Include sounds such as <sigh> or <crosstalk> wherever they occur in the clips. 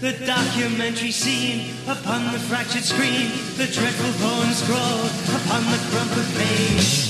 the documentary scene upon the fractured screen, the dreadful poem scrawled upon the crumpled page.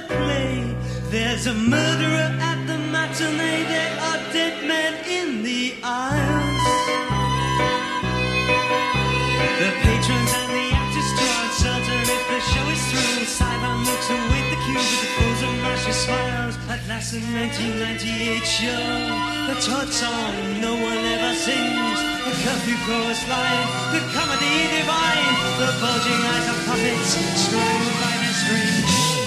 The play. There's a murderer at the matinee. There are dead men in the aisles. The patrons and the actors draw uncertain if the show is through. Sidon looks await the cue with the frozen rushes smiles. At last, the 1998 show, the Todd song no one ever sings. The curfew chorus line, the comedy divine, the bulging eyes of puppets strung by strings.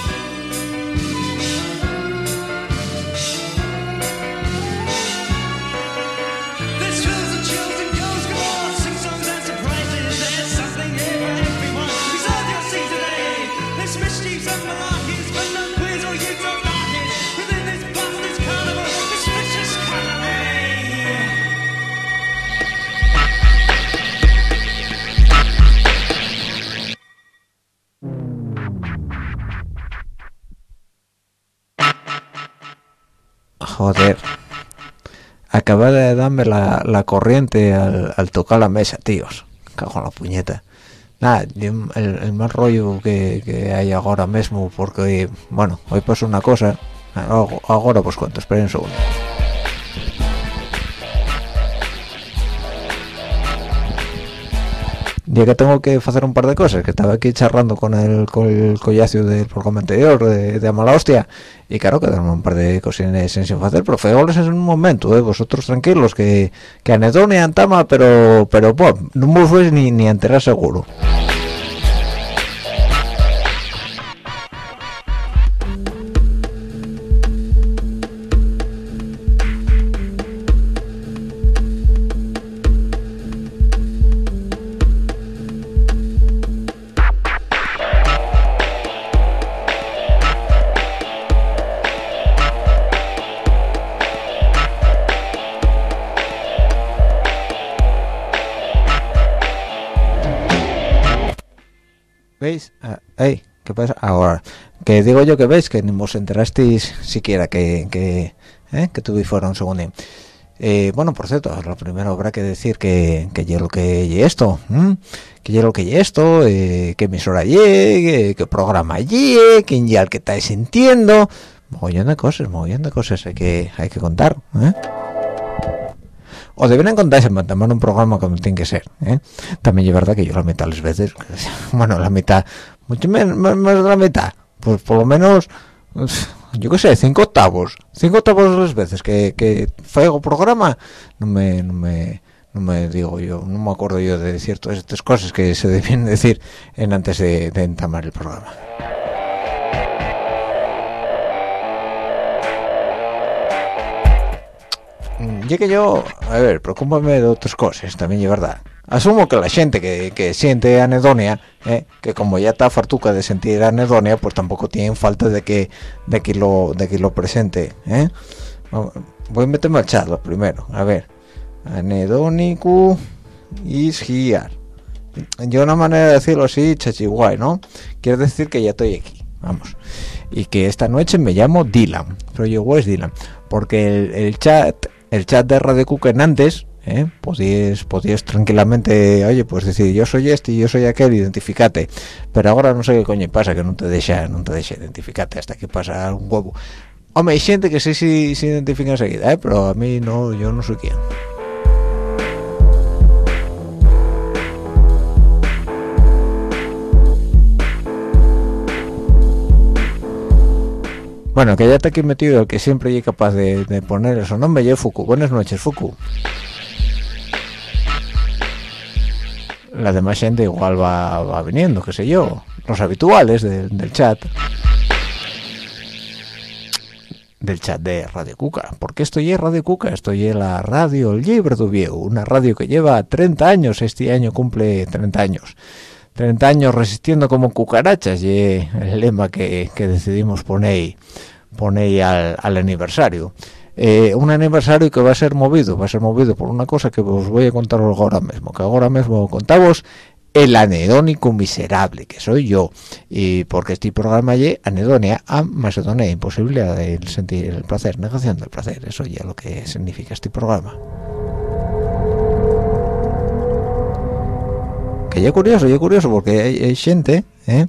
Acaba de darme la, la corriente al, al tocar la mesa, tíos. Cago en la puñeta. Nada, el, el mal rollo que, que hay ahora mismo, porque, bueno, hoy pasó una cosa. Hago- Ahora pues cuento, esperen un segundo. Ya que tengo que hacer un par de cosas, que estaba aquí charlando con el, con el collacio del programa anterior de, de Amala Hostia, y claro, quedaron un par de cosines sin hacer, pero fue goles en un momento, ¿eh? vosotros tranquilos, que, que anedón y antama, pero, pero, pues, no me fues ni, ni enterar seguro. Ahora, que digo yo que veis que ni os enterasteis siquiera que, que, ¿eh? tuve fuera un segundo. Eh, bueno, por cierto, lo primero habrá que decir que, que yo lo que y esto, ¿m? que yo lo que y esto, eh, que emisora llegue, que programa llegue, quién ya el que estáis sintiendo, mogollón de cosas, mogollón de cosas hay que, hay que contar, ¿eh? O deberían contarse también un programa como tiene que ser ¿eh? también es verdad que yo la mitad las veces <laughs> bueno la mitad mucho menos más de la mitad pues por lo menos yo qué sé cinco octavos cinco octavos las veces que que faigo programa no me no me no me digo yo, no me acuerdo yo de ciertas estas cosas que se debían decir en antes de, de entamar el programa. Y que yo, a ver, preocúpame de otras cosas, también es verdad. Asumo que la gente que, que siente anedonia, eh, que como ya está fartuca de sentir anedonia, pues tampoco tienen falta de que de que lo de que lo presente, ¿eh? Voy a meterme al chat primero, a ver. Anedónico is here. Yo una manera de decirlo así, chachiguay, ¿no? Quiere decir que ya estoy aquí, vamos. Y que esta noche me llamo Dylan, pero yo es Dylan, porque el chat el chat de Radio Cuca antes, ¿eh? podías, podías tranquilamente, oye, pues decir, yo soy este y yo soy aquel, identificate. Pero ahora no sé qué coño pasa, que no te deja, no te deja identificarte hasta que pasa un huevo. Hombre, hay gente que sí, sí, se identifica enseguida, ¿eh? pero a mí no, yo no soy quien. Bueno, que ya está aquí metido el que siempre es capaz de, poner eso nombre, yo Fuku. Buenas noches, Fuku. La demás gente igual va, viniendo, qué sé yo. Los habituales de, del chat. Del chat de Radio Cuca. porque esto ya es Radio Cuca? Esto ya es la radio Libre de. Una radio que lleva 30 años. Este año cumple 30 años. 30 años resistiendo como cucarachas y el lema que, que decidimos poner, poner al, al aniversario. Eh, un aniversario que va a ser movido, va a ser movido por una cosa que os voy a contar ahora mismo, que ahora mismo contamos el anedónico miserable que soy yo y porque este programa y anedonia a macedonia imposible el sentir el placer negación del placer eso ya lo que significa este programa que ya curioso, ya curioso, porque hay, gente ¿eh?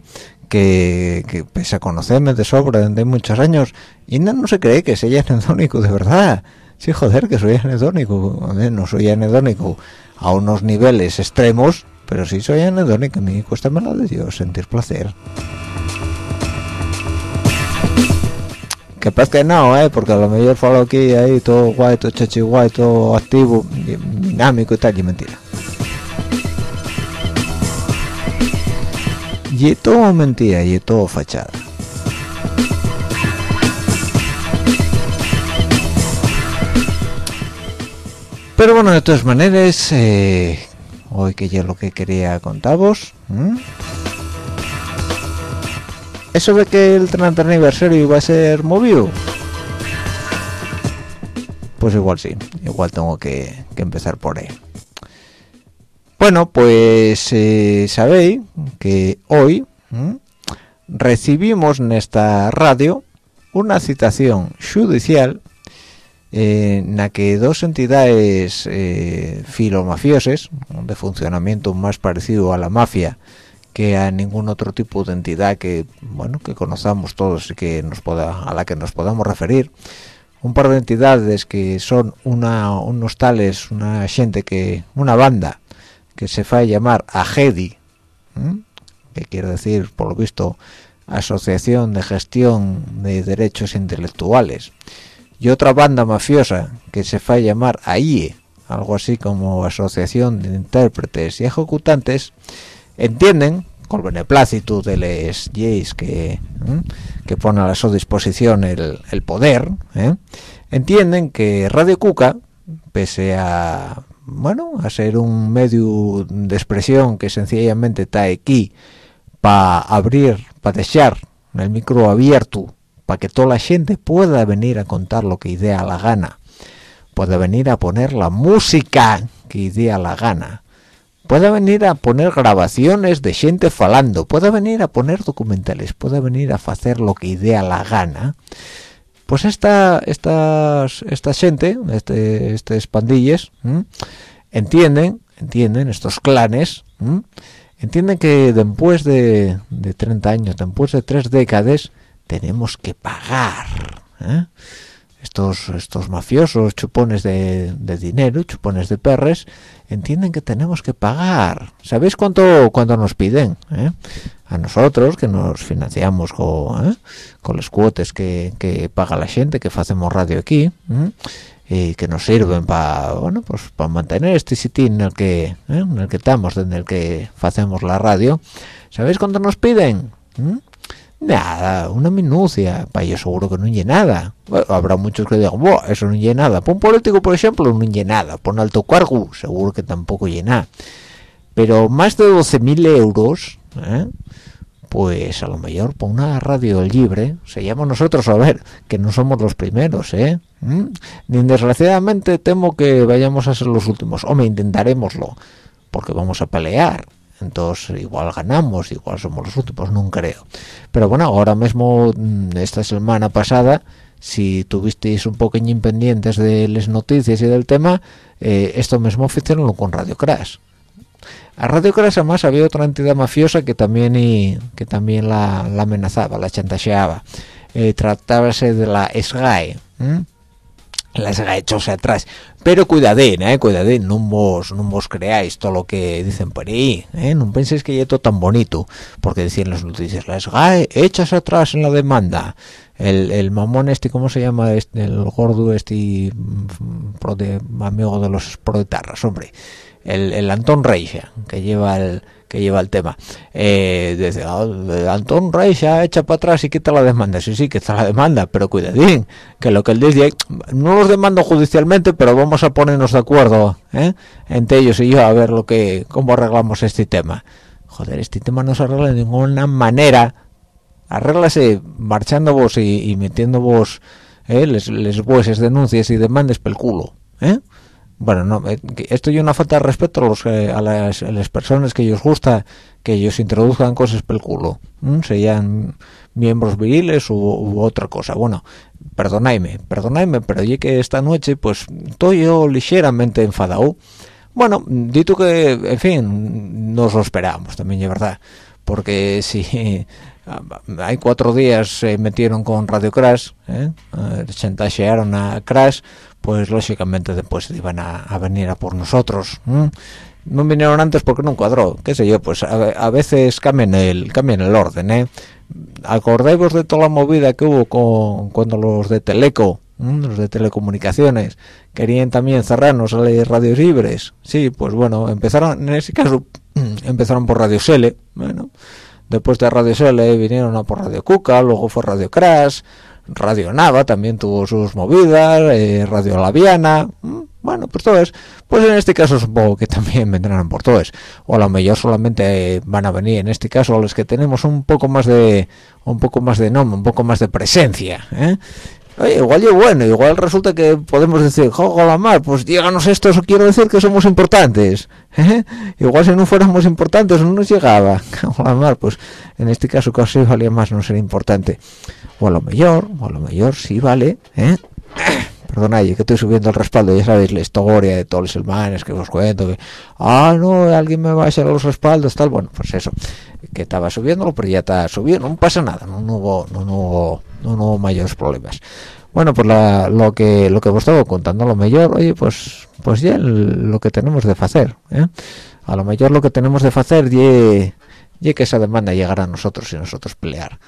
que, que, pese a conocerme de sobra de muchos años, y no, no se cree que sea anedónico de verdad. Sí, joder, que soy anedónico. No soy anedónico a unos niveles extremos, pero sí soy anedónico. A mí cuesta la de Dios sentir placer. Que pasa que no, ¿eh? porque a lo mejor falo aquí, ahí, todo guay, todo chachi guay, todo activo, dinámico y tal, y mentira. Y todo mentira y todo fachada. Pero bueno de todas maneras eh, hoy que ya lo que quería contaros eso de que el 30 aniversario iba a ser movido. Pues igual sí igual tengo que, que empezar por ahí bueno, pues eh, sabéis que hoy recibimos en esta radio una citación judicial en la que dos entidades eh, filomafiosas, de funcionamiento más parecido a la mafia que a ningún otro tipo de entidad que bueno que conozcamos todos y que nos pueda a la que nos podamos referir un par de entidades que son una unos tales una gente que una banda que se fue a llamar AGEDI, que quiere decir, por lo visto, Asociación de Gestión de Derechos Intelectuales, y otra banda mafiosa que se fue a llamar AIE, algo así como Asociación de Intérpretes y Ejecutantes, entienden, con beneplácito de les leyes que, que ponen a su disposición el, el poder, ¿eh? entienden que Radio Cuca, pese a bueno, a ser un medio de expresión que sencillamente está aquí para abrir, para dejar el micro abierto, para que toda la gente pueda venir a contar lo que idea la gana, pueda venir a poner la música que idea la gana, pueda venir a poner grabaciones de gente falando, pueda venir a poner documentales, pueda venir a hacer lo que idea la gana, pues esta estas esta gente este estas pandillas entienden entienden estos clanes entienden que después de, de 30 años después de tres décadas tenemos que pagar ¿eh? estos estos mafiosos chupones de, dinero chupones de perres entienden que tenemos que pagar sabéis cuánto cuánto nos piden eh? A nosotros que nos financiamos con, ¿eh? con los cuotes que, que, paga la gente que hacemos radio aquí y que nos sirven para bueno pues para mantener este sitio en el que ¿eh? en el que estamos en el que hacemos la radio sabéis cuánto nos piden nada una minucia para yo seguro que no hay nada habrá muchos que digan eso no hay nada por un político por ejemplo no hay nada por un alto cargo seguro que tampoco llena pero más de 12.000 euros ¿eh? Pues a lo mejor por una radio libre se llama nosotros a ver que no somos los primeros eh ¿Mm? ni desgraciadamente temo que vayamos a ser los últimos. O me intentaremoslo porque vamos a pelear. Entonces igual ganamos igual somos los últimos no creo. Pero bueno ahora mismo mm, esta semana pasada si tuvisteis un poqueño impendientes de las noticias y del tema eh, esto mismo oficiaron con Radio Crash a Radio Crash además había otra entidad mafiosa que también y, que también la, amenazaba, la chantajeaba. Eh, tratábase de la SGAE. La SGAE echóse atrás. Pero cuidadín, eh, cuidadín, no vos, no vos creáis todo lo que dicen por ahí, eh, no penséis que es todo tan bonito, porque decían las noticias, la SGAE echas atrás en la demanda, el, el mamón este, ¿cómo se llama? Este, el gordo este, mm, amigo de los proletarras, hombre, el, el Antón Reixa, que lleva el que lleva el tema. Eh, oh, Antón Reixa echa para atrás y quita la demanda. Sí, sí, quita la demanda, pero cuidadín, que lo que él dice, no los demando judicialmente, pero vamos a ponernos de acuerdo ¿eh? entre ellos y yo a ver lo que cómo arreglamos este tema. Joder, este tema no se arregla de ninguna manera. Arréglase marchando vos y, metiendo vos ¿eh? les, les denuncias y demandas pel culo. ¿eh? Bueno no eh, esto es una falta de respeto a, los, a, las, personas que ellos gusta que ellos introduzcan cosas pel culo sean miembros viriles u, otra cosa. Bueno perdonadme perdonadme pero ya que esta noche pues estoy yo ligeramente enfadado bueno dito que en fin nos lo esperábamos también es verdad porque si <laughs> hay cuatro días se metieron con Radio Crash ¿eh? chantajearon a Crash pues lógicamente después iban a, venir a por nosotros no vinieron antes porque no cuadró qué sé yo pues a, veces cambian el cambian el orden ¿eh? acordáis de toda la movida que hubo con cuando los de Teleco los de telecomunicaciones querían también cerrarnos a las radios libres. Sí pues bueno empezaron en ese caso <clears throat> empezaron por Radio Sele bueno después de Radio Sele vinieron a por Radio Cuca luego fue Radio Crash Radio Nava también tuvo sus movidas, eh, Radio Laviana, mm, bueno, pues todo es, pues en este caso supongo que también vendrán por todos, o a lo mejor solamente van a venir en este caso los que tenemos un poco más de, un poco más de nombre, un poco más de presencia, ¿eh? igual yo bueno, igual resulta que podemos decir, joder, la mar, pues díganos esto, eso quiero decir que somos importantes. ¿eh? Igual si no fuéramos importantes no nos llegaba. <laughs> la mar, pues en este caso casi valía más no ser importante o a lo mejor, o a lo mejor sí vale, ¿eh? <coughs> Perdona, que estoy subiendo el respaldo, ya sabéis la historia de todos los hermanos que os cuento, que, ah, no, alguien me va a echar los respaldos, tal, bueno, pues eso, que estaba subiéndolo, pero ya está subiendo, no pasa nada, no, hubo, no, hubo, no, hubo mayores problemas. Bueno, pues lo que lo que os estaba contando, a lo mejor, oye, pues pues ya lo que tenemos de hacer, ¿eh? A lo mejor lo que tenemos de hacer y que esa demanda llegara a nosotros y nosotros pelear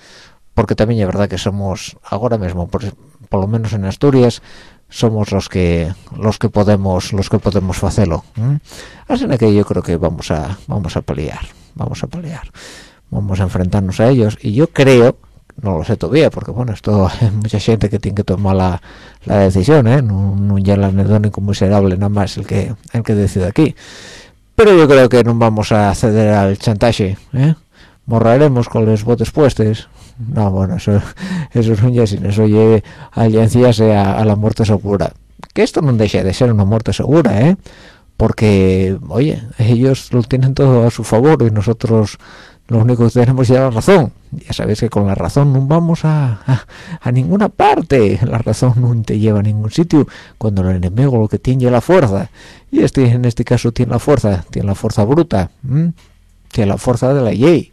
porque también es verdad que somos ahora mismo por, lo menos en Asturias somos los que los que podemos los que podemos hacerlo así que yo creo que vamos a vamos a pelear vamos a pelear vamos a enfrentarnos a ellos y yo creo no lo sé todavía porque bueno esto <laughs> hay mucha gente que tiene que tomar la, la decisión ¿eh? no, no ya el anedónico miserable nada más el que el que decide aquí pero yo creo que no vamos a ceder al chantaje ¿eh? Morraremos con los botes puestos. No bueno eso <laughs> eso es un yesin eso lleve alianzarse a, a la muerte segura. Que esto no deja de ser una muerte segura eh porque oye ellos lo tienen todo a su favor y nosotros lo único que tenemos es la razón. Ya sabéis que con la razón no vamos a, a, ninguna parte. La razón no te lleva a ningún sitio. Cuando el enemigo lo que tiene es la fuerza y este en este caso tiene la fuerza tiene la fuerza bruta tiene la fuerza de la ley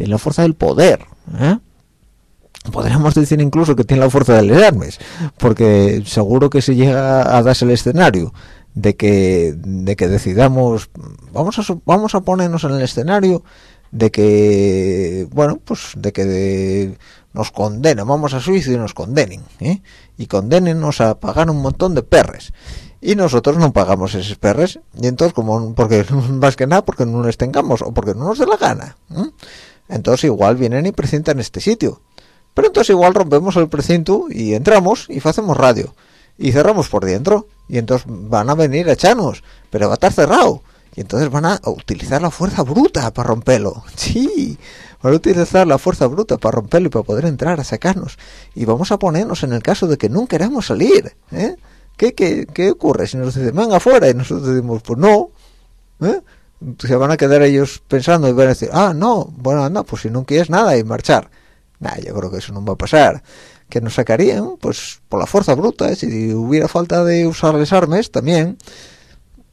tiene la fuerza del poder ¿eh? podríamos decir incluso que tiene la fuerza de las armas porque seguro que si llega a darse el escenario de que de que decidamos vamos a vamos a ponernos en el escenario de que bueno pues de que nos condenen vamos a suicio y nos condenen ¿eh? y condenennos a pagar un montón de perres y nosotros no pagamos esos perres y entonces como porque <laughs> más que nada porque no les tengamos o porque no nos dé la gana entonces igual vienen y presentan este sitio. Pero entonces igual rompemos el precinto y entramos y hacemos radio. Y cerramos por dentro. Y entonces van a venir a echarnos. Pero va a estar cerrado. Y entonces van a utilizar la fuerza bruta para romperlo. <laughs> Sí van a utilizar la fuerza bruta para romperlo y para poder entrar a sacarnos. Y vamos a ponernos en el caso de que no queramos salir ¿eh? ¿Qué, qué, qué ocurre si nos dicen venga afuera y nosotros decimos pues no ¿eh? Se van a quedar ellos pensando y van a decir ah no bueno anda pues si no quieres nada y marchar nah, yo creo que eso no va a pasar. Que nos sacarían pues por la fuerza bruta si hubiera falta de usar las armas también.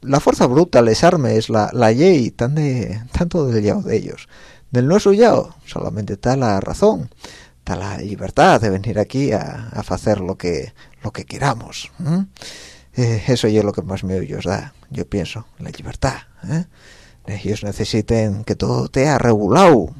La fuerza bruta les armes la, la ley tan de tanto del yao de ellos. Del nuestro yao solamente está la razón está la libertad de venir aquí a, hacer lo que lo que queramos eh, eso es lo que más me os da yo pienso la libertad ¿eh? Ellos necesiten que todo esté regulado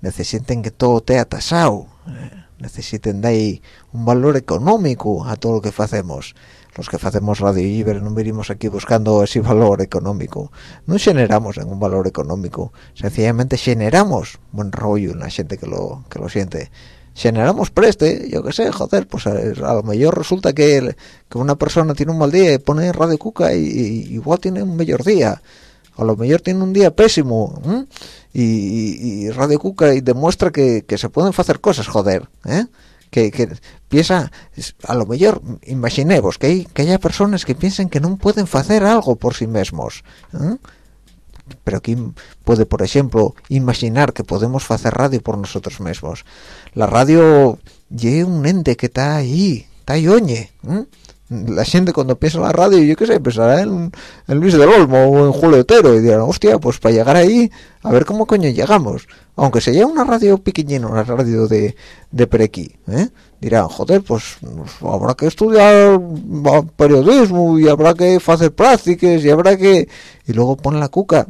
necesiten que todo esté atasado ¿eh? necesiten de ahí un valor económico a todo lo que hacemos los que hacemos radio libre no venimos aquí buscando ese valor económico. No generamos ningún valor económico sencillamente generamos buen rollo en la gente que lo que lo siente. Generamos preste yo qué sé joder pues a, lo mejor resulta que, que, una persona tiene un mal día y pone radio cuca y, igual tiene un mejor día a lo mejor tiene un día pésimo y, Radio Cuca y demuestra que, se pueden hacer cosas, joder, ¿eh? Que, piensa, a lo mejor, imaginemos que, hay, que haya personas que piensen que no pueden hacer algo por sí mismos, ¿eh? pero quién puede, por ejemplo, imaginar que podemos hacer radio por nosotros mismos. La radio es un ente que está ahí, está ahí oñe, la gente cuando piensa en la radio, yo qué sé, pensará en, Luis del Olmo o en Julio Otero y dirán, hostia, pues para llegar ahí, a ver cómo coño llegamos. Aunque sea una radio pequeñina, una radio de, de Perequí, ¿eh? dirán, joder, pues, pues, habrá que estudiar periodismo y habrá que hacer prácticas y habrá que... Y luego pone la cuca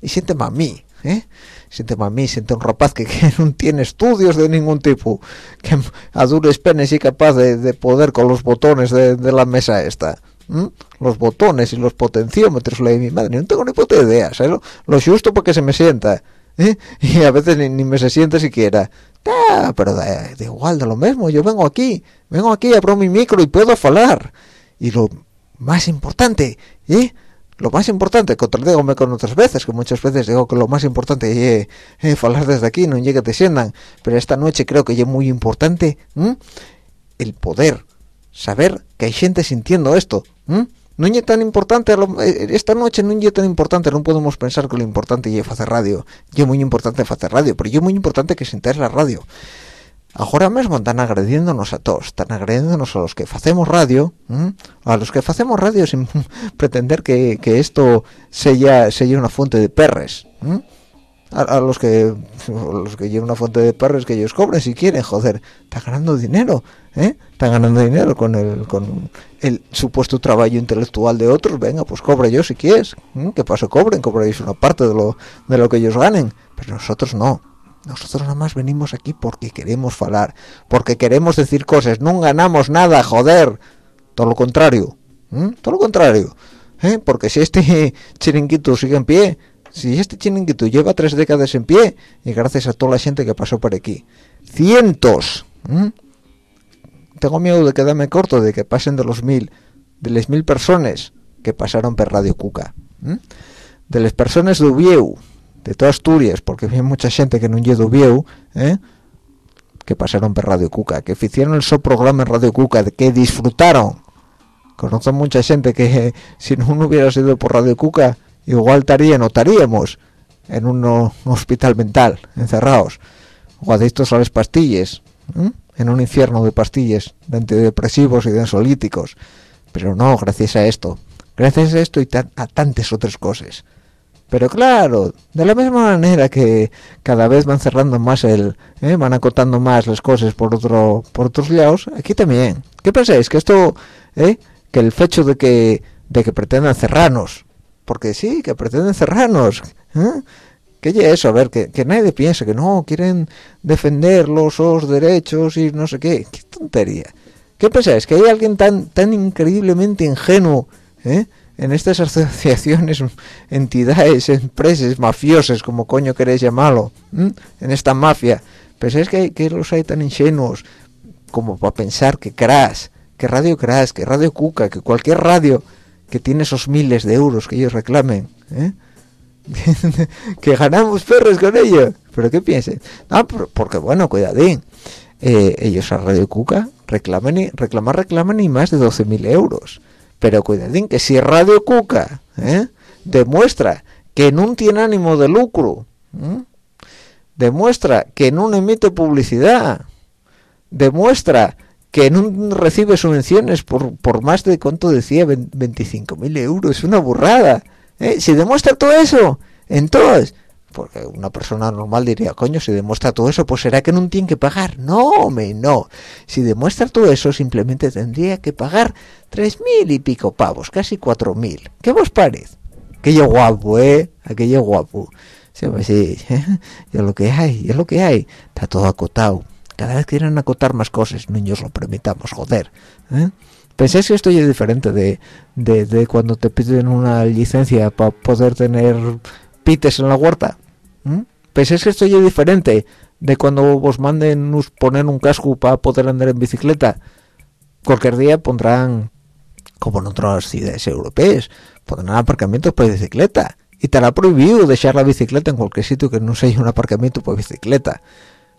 y siente mami, ¿eh? Siente mí, siente un rapaz <laughs> que, no tiene estudios de ningún tipo, que a dures penes y capaz de, poder con los botones de, la mesa esta. Los botones y los potenciómetros, la de mi madre, no tengo ni puta idea, ¿sabes? Lo, justo para que se me sienta. ¿eh? <laughs> Y a veces ni, me se siente siquiera. Ah, pero da, igual, de lo mismo, yo vengo aquí, vengo aquí, abro mi micro y puedo hablar. Y lo más importante, ¿eh? Lo más importante, contradígome con otras veces, que muchas veces digo que lo más importante es hablar desde aquí, no llegue te sientan, pero esta noche creo que es muy importante el poder saber que hay gente sintiendo esto. No es tan importante, eh, esta noche no es tan importante, no podemos pensar que lo importante es hacer radio, es muy importante hacer radio, pero es muy importante que sintáis la radio ahora mismo están agrediéndonos a todos, están agrediéndonos a los que hacemos radio, a los que hacemos radio sin <laughs> pretender que, esto sea, sea una fuente de perres, a, los que los que llevan una fuente de perres que ellos cobren si quieren, joder, están ganando dinero, ¿eh? están ganando dinero con el con el supuesto trabajo intelectual de otros, venga, pues cobre yo si quieres, que paso cobren, cobréis una parte de lo de lo que ellos ganen, pero nosotros no nosotros nada más venimos aquí porque queremos hablar, porque queremos decir cosas, no ganamos nada, joder. Todo lo contrario, todo lo contrario. ¿eh? Porque si este <laughs> chiringuito sigue en pie, si este chiringuito lleva tres décadas en pie, y gracias a toda la gente que pasó por aquí, cientos, tengo miedo de quedarme corto, de que pasen de los mil, de las mil personas que pasaron por Radio Cuca, de las personas de Ubieu, de toda Asturias, porque había mucha gente que no llegó vieu, ¿eh? que pasaron por Radio Cuca, que hicieron el so programa en Radio Cuca, que disfrutaron. Conozco mucha gente que <laughs> si no hubiera sido por Radio Cuca, igual estarían o estaríamos en un hospital mental, encerrados, o adictos a las pastillas, en un infierno de pastillas, de antidepresivos y de ansiolíticos. Pero no, gracias a esto, gracias a esto y a tantas otras cosas pero claro de la misma manera que cada vez van cerrando más el ¿eh? van acotando más las cosas por otro por otros lados aquí también qué pensáis que esto ¿eh? que el hecho de que de que pretendan cerrarnos porque sí que pretenden cerrarnos ¿eh? que ya eso a ver que, que, nadie piensa que no quieren defender los, los derechos y no sé qué qué tontería qué pensáis que hay alguien tan tan increíblemente ingenuo ¿eh? En estas asociaciones, <laughs> entidades, empresas mafiosas, como coño queréis llamarlo, en esta mafia, pensáis que, que los hay tan ingenuos como para pensar que Crash, que Radio Crash, que Radio Cuca, que cualquier radio que tiene esos miles de euros que ellos reclamen, ¿eh? <laughs> que ganamos perros con ello, pero qué piensen, no, porque bueno, cuidadín, eh, ellos a Radio Cuca reclaman y reclamar reclaman y más de 12.000 euros pero cuidadín que si Radio Cuca ¿eh? demuestra que no tiene ánimo de lucro ¿eh? demuestra que no emite publicidad demuestra que no recibe subvenciones por, por más de cuánto decía 25.000 euros una burrada ¿eh? si demuestra todo eso entonces porque una persona normal diría, coño, si demuestra todo eso, pues será que no tiene que pagar. No, me no. Si demuestra todo eso, simplemente tendría que pagar tres mil y pico pavos, casi cuatro mil. ¿Qué vos parece? Aquello guapo, ¿eh? Aquello guapo. Sí, pues sí, <laughs> es lo que hay, es lo que hay. Está todo acotado. Cada vez quieren acotar más cosas, niños lo permitamos, joder. ¿eh? ¿Pensáis que esto es diferente de, de cuando te piden una licencia para poder tener pites en la huerta? ¿Mm? ¿Pensáis que esto es diferente de cuando vos manden poner un casco para poder andar en bicicleta? Cualquier día pondrán, como en otras ciudades europeas, pondrán aparcamientos para bicicleta. Y estará prohibido dejar la bicicleta en cualquier sitio que no sea un aparcamiento para bicicleta.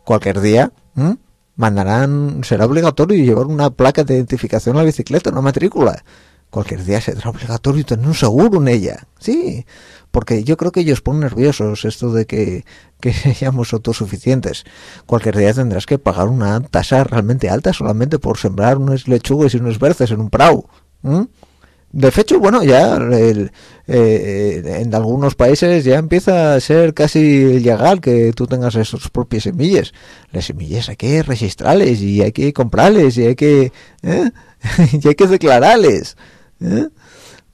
Cualquier día mandarán, será obligatorio llevar una placa de identificación a la bicicleta, una matrícula. Cualquier día será obligatorio tener un seguro en ella. Sí, porque yo creo que ellos ponen nerviosos esto de que, que <laughs> seamos autosuficientes. Cualquier día tendrás que pagar una tasa realmente alta solamente por sembrar unos lechugas y unos berces en un prau. De hecho, bueno, ya eh, en algunos países ya empieza a ser casi legal que tú tengas esas propias semillas. Las semillas hay que registrarles y hay que comprarles y hay que, ¿eh? <laughs> y hay que declararles. ¿Eh?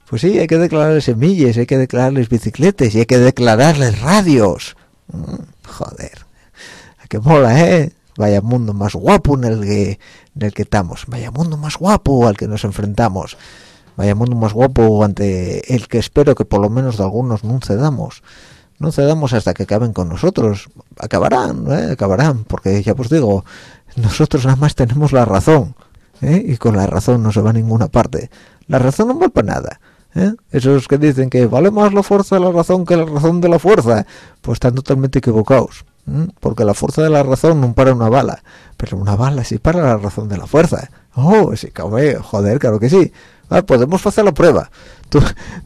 Pues sí, hay que declararles semillas, hay que declararles bicicletas y hay que declararles radios. Mm, joder, qué mola, ¿eh? Vaya mundo más guapo en el que en el que estamos. Vaya mundo más guapo al que nos enfrentamos. Vaya mundo más guapo ante el que espero que por lo menos de algunos no cedamos. No cedamos hasta que acaben con nosotros. Acabarán, ¿eh? Acabarán, porque ya os digo, nosotros nada más tenemos la razón. ¿eh? Y con la razón no se va a ninguna parte. La razón no vale para nada ¿Eh? esos que dicen que vale más la fuerza de la razón que la razón de la fuerza pues están totalmente equivocados porque la fuerza de la razón no para una bala pero una bala sí para la razón de la fuerza. Oh sí cabrón joder claro que sí. Ah, podemos hacer la prueba. Tú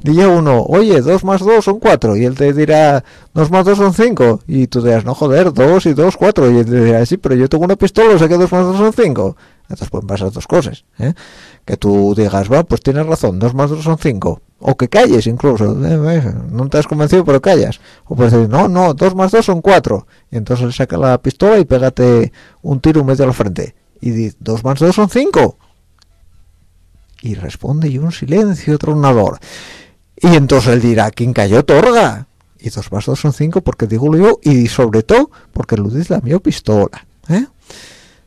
<laughs> uno oye dos más dos son cuatro y él te dirá dos más dos son cinco y tú dirás no joder dos y dos cuatro y él te dirá sí pero yo tengo una pistola o sea que dos más dos son cinco. Entonces pueden pasar dos cosas ¿eh? Que tú digas va pues tienes razón dos más dos son cinco o que calles incluso eh, eh, no te has convencido pero callas. O puedes decir no no dos más dos son cuatro y entonces él saca la pistola y pégate un tiro medio a la frente. Y dice dos más dos son cinco y responde y un silencio tronador. Y entonces él dirá quién cayó torga y dos más dos son cinco porque digo yo y sobre todo porque lo dice la mi pistola ¿eh?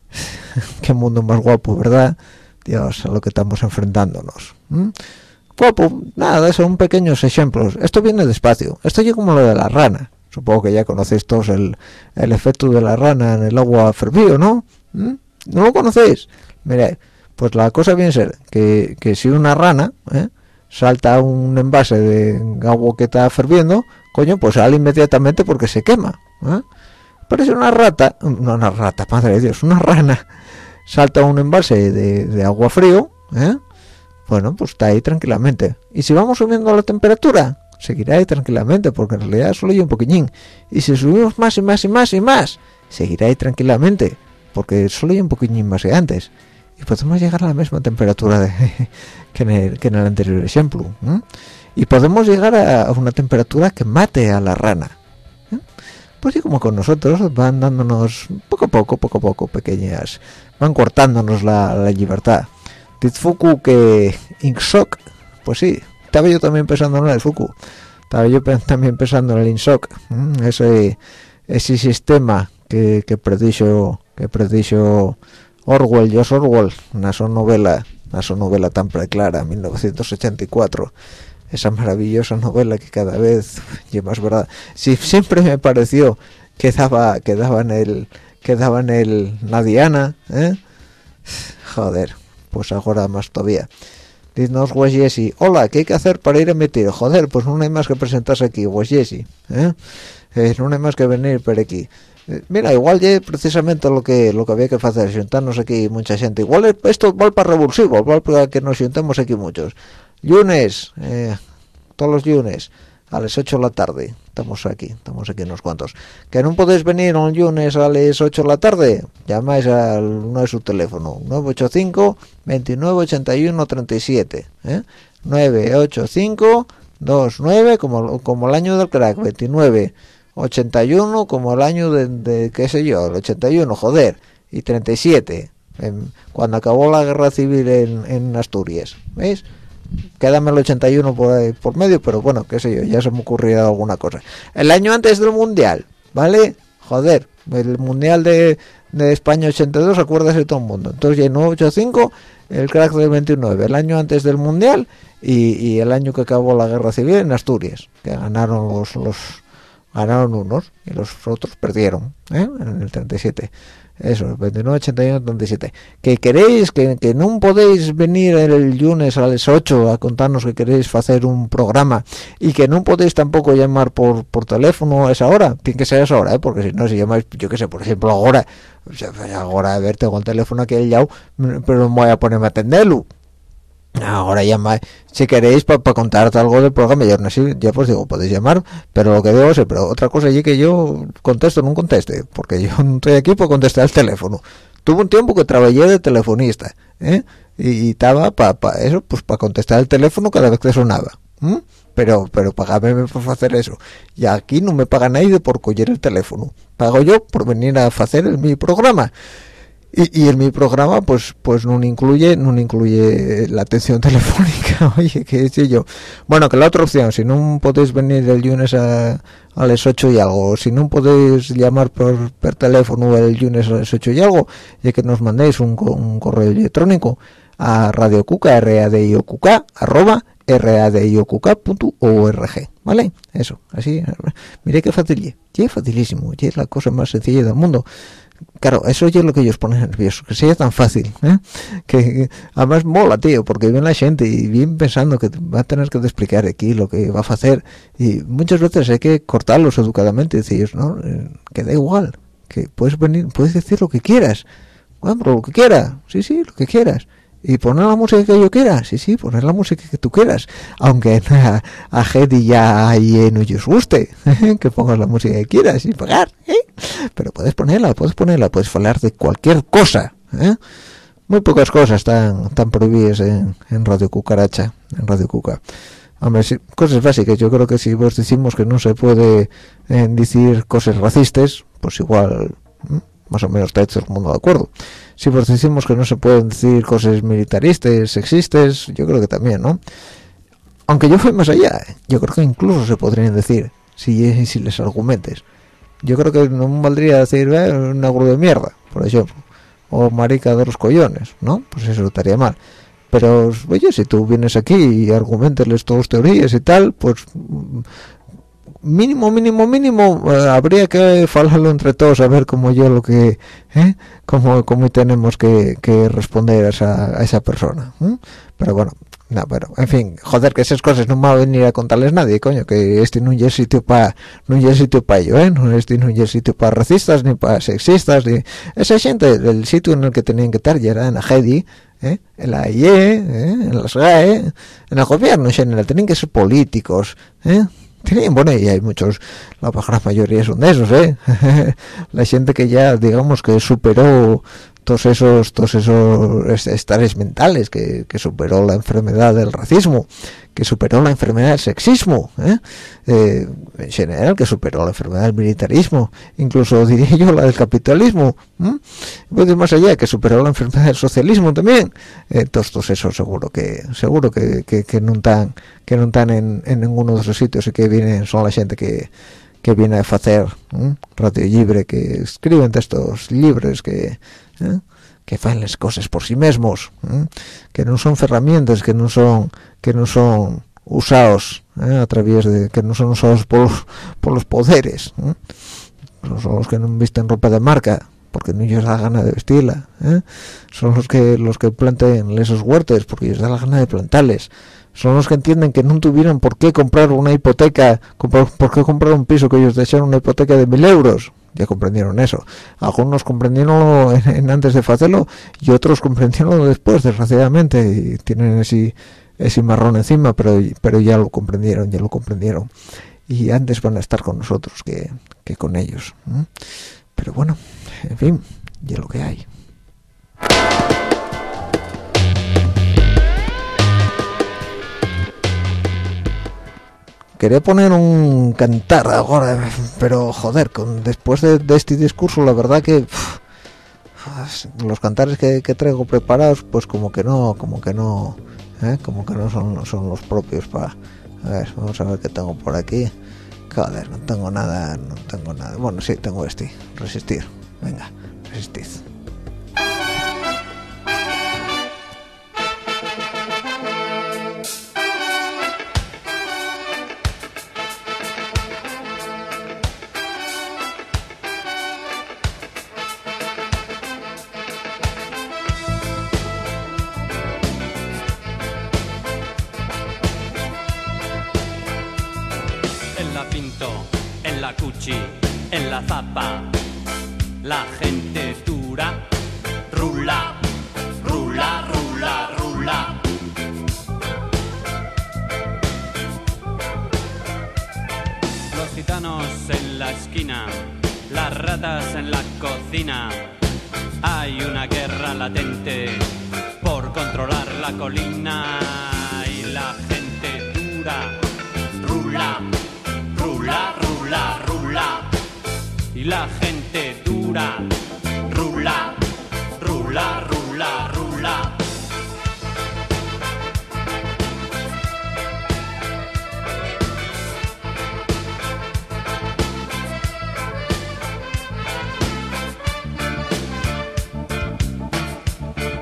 <laughs> qué mundo más guapo verdad Dios, a lo que estamos enfrentándonos. Guapo, nada, son pequeños ejemplos. Esto viene despacio. Esto es como lo de la rana. Supongo que ya conocéis todos el, el efecto de la rana en el agua fervido, ¿no? ¿No lo conocéis? Mira, pues la cosa viene a ser que, que si una rana ¿eh? salta un envase de agua que está ferviendo, coño, pues sale inmediatamente porque se quema. ¿eh? Pero si una rata, no una rata, madre de Dios, una rana salta un embalse de, agua frío, ¿eh? bueno, pues está ahí tranquilamente. Y si vamos subiendo la temperatura, seguirá ahí tranquilamente, porque en realidad solo hay un poquillín. Y si subimos más y más y más y más, seguirá ahí tranquilamente, porque solo hay un poquillín más que antes. Y podemos llegar a la misma temperatura <laughs> que, en el, anterior ejemplo. y podemos llegar a una temperatura que mate a la rana ¿eh? pues sí como con nosotros van dándonos poco a poco poco a poco pequeñas van cortándonos la, libertad dice Fuku que Inksok pues sí estaba yo también pensando en el Fuku estaba yo también pensando en el Inksok ese ese sistema que, que predijo que predijo Orwell, George Orwell, una su novela, una su novela tan preclara, 1984, esa maravillosa novela que cada vez y más verdad. Sí, siempre me pareció que daba, que en el, que en el la Diana, ¿eh? Joder, pues ahora más todavía. Dinos, Wes Jesse, hola, ¿qué hay que hacer para ir a emitir? Joder, pues no hay más que presentarse aquí, Wes Jesse, ¿eh? ¿eh? no hay más que venir por aquí. Eh, mira igual ya precisamente lo que lo que había que hacer juntarnos aquí mucha gente igual esto va para revulsivo igual para que nos juntemos aquí muchos lunes eh, todos los lunes a las 8 de la tarde. Estamos aquí estamos aquí unos cuantos. Que no podéis venir un lunes a las 8 de la tarde. Llamáis al uno de su teléfono. 985 2981 37 ¿eh? 985 29 como como el año del crack. 29 81 como el año de, qué sé yo, el 81, joder, y 37, cuando acabó la guerra civil en, Asturias, ¿veis? Quédame el 81 por, por medio, pero bueno, qué sé yo, ya se me ocurrió alguna cosa. El año antes del Mundial, ¿vale? Joder, el Mundial de, de España 82, acuérdase todo el mundo. Entonces, ya 985, el crack del 29, el año antes del Mundial y, y, el año que acabó la guerra civil en Asturias, que ganaron los, los ganaron unos y los otros perdieron ¿eh? en el 37 eso 29 81 37 que queréis que, que no podéis venir el lunes a las 8 a contarnos que queréis hacer un programa y que no podéis tampoco llamar por, por teléfono a esa hora. Tiene que ser esa hora ¿eh? porque si no si llamáis yo que sé por ejemplo ahora. Ahora a ver tengo el teléfono aquí al lado pero no voy a ponerme a atenderlo ahora llama si queréis para pa contarte algo del programa yo no sé ya pues digo podéis llamar pero lo que digo es pero otra cosa allí que yo contesto no conteste porque yo no estoy aquí para contestar el teléfono. Tuve un tiempo que trabajé de telefonista ¿eh? y, estaba para eso pues para contestar el teléfono cada vez que sonaba pero pero pagarme por hacer eso. Y aquí no me paga nadie por coger el teléfono. Pago yo por venir a hacer mi programa y, en mi programa pues pues no incluye no incluye la atención <laughs> telefónica oye qué sé yo. Bueno que la otra opción si no podéis venir el lunes a, a las 8 y algo si no podéis llamar por, por teléfono el lunes a las 8 y algo y que nos mandéis un, un correo electrónico a radio cuca radiocuca arroba radiocuca.org vale eso así mire qué fácil es facilísimo es la cosa más sencilla del mundo claro, eso es lo que ellos ponen nerviosos, que sea tan fácil, ¿eh? que, además mola, tío, porque viene la gente y viene pensando que va a tener que explicar aquí lo que va a hacer y muchas veces hay que cortarlos educadamente y decir, no, eh, que da igual, que puedes venir, puedes decir lo que quieras, bueno, lo que quieras, sí, sí, lo que quieras, y poner la música que yo quiera, sí, sí, poner la música que tú quieras, aunque <laughs> a, a Hedy ya y no os guste, <laughs> que pongas la música que quieras y pagar, ¿eh? pero puedes ponerla, puedes ponerla, puedes hablar de cualquier cosa, ¿eh? muy pocas cosas están, tan prohibidas en, Radio Cucaracha, en Radio Cuca. Hombre, cosas básicas, yo creo que si vos decimos que no se puede eh, decir cosas racistas, pues igual, más o menos está hecho el mundo de acuerdo si por decimos que no se pueden decir cosas militaristas, sexistas, yo creo que también, ¿no? Aunque yo fui más allá, yo creo que incluso se podrían decir, si, si les argumentes. Yo creo que no valdría decir eh, una grúa de mierda, por ejemplo, o marica de los collones, ¿no? Pues eso estaría mal. Pero, oye, si tú vienes aquí y argumenteles todas teorías y tal, pues mínimo mínimo mínimo eh, habría que hablarlo entre todos a ver cómo yo lo que ¿eh? cómo, cómo tenemos que, responder a esa, a esa persona pero bueno no, pero en fin, joder, que esas cosas no me va a venir a contarles nadie, coño, que este no es sitio para no es sitio para ello, ¿eh? No este no es sitio para racistas ni para sexistas, ni esa gente, el sitio en el que tenían que estar ya era en la ¿eh? en la IE, ¿eh? en las GAE, en el gobierno en general, tienen que ser políticos, ¿eh? Bueno y hay muchos la gran mayoría son de esos eh <laughs> la gente que ya digamos que superó todos esos todos esos estares mentales que, que, superó la enfermedad del racismo que superó la enfermedad del sexismo ¿eh? Eh, en general que superó la enfermedad del militarismo incluso <laughs> diría yo la del capitalismo ¿eh? más allá que superó la enfermedad del socialismo también eh, todos, esos seguro que seguro que, que, no están que no están en, ninguno de esos sitios y que vienen son la gente que que viene a hacer radio libre que escriben textos libres que ¿eh? que hacen las cosas por sí mismos que no son herramientas que no son que no son usados ¿eh? a través de que no son usados por los, por los poderes son los que no visten ropa de marca porque no ellos da gana de vestirla ¿eh? son los que los que planten esos huertos porque ellos da la gana de plantarles son los que entienden que no tuvieron por qué comprar una hipoteca, por qué comprar un piso que ellos desearon una hipoteca de mil euros. Ya comprendieron eso. Algunos comprendieron en, antes de hacerlo y otros comprendieron después, desgraciadamente, y tienen ese, ese marrón encima, pero, pero ya lo comprendieron, ya lo comprendieron. Y antes van a estar con nosotros que, que con ellos. Pero bueno, en fin, ya lo que hay. Quería poner un cantar ahora pero joder con después de, este discurso la verdad que los cantares que, traigo preparados pues como que no como que no ¿eh? como que no son son los propios para a ver vamos a ver qué tengo por aquí. Joder no tengo nada no tengo nada. Bueno sí tengo este resistir venga resistid en la zapa. La gente dura, rula, rula, rula, rula. Los gitanos en la esquina, las ratas en la cocina. Hay una guerra latente por controlar la colina y la gente dura, rula, rula, rula la gente dura. Rula, rula, rula, rula.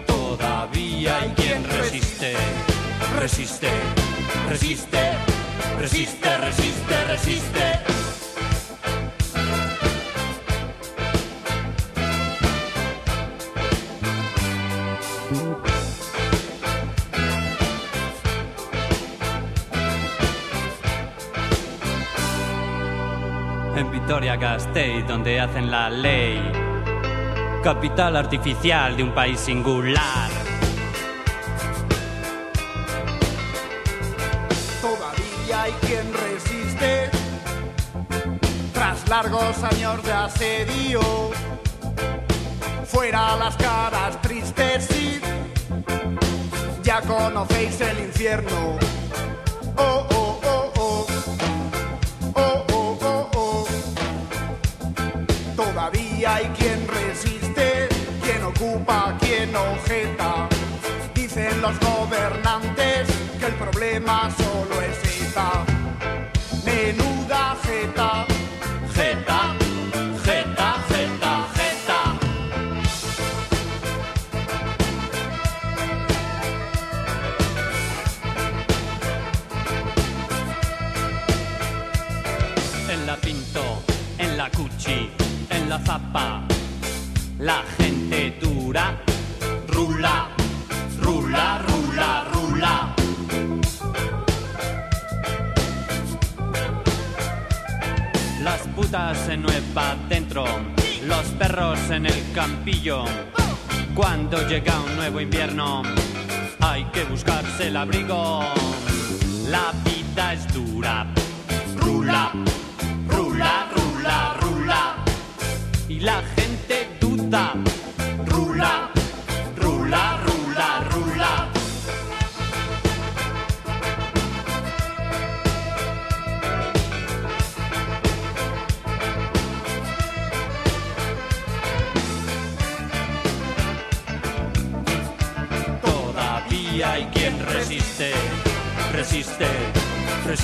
Todavía hay quien resiste, resiste, resiste, resiste, resiste, resiste. Gasteiz, donde hacen la ley. Capital artificial de un país singular. Todavía hay quien resiste tras largos años de asedio. Fuera las caras tristes, sí. Ya conocéis el infierno. Oh, oh. Hay quien resiste, quien ocupa, quien objeta. Dicen los gobernantes que el problema solo es esta. Menuda jeta, en el campillo. Cuando llega un nuevo invierno, hay que buscarse el abrigo.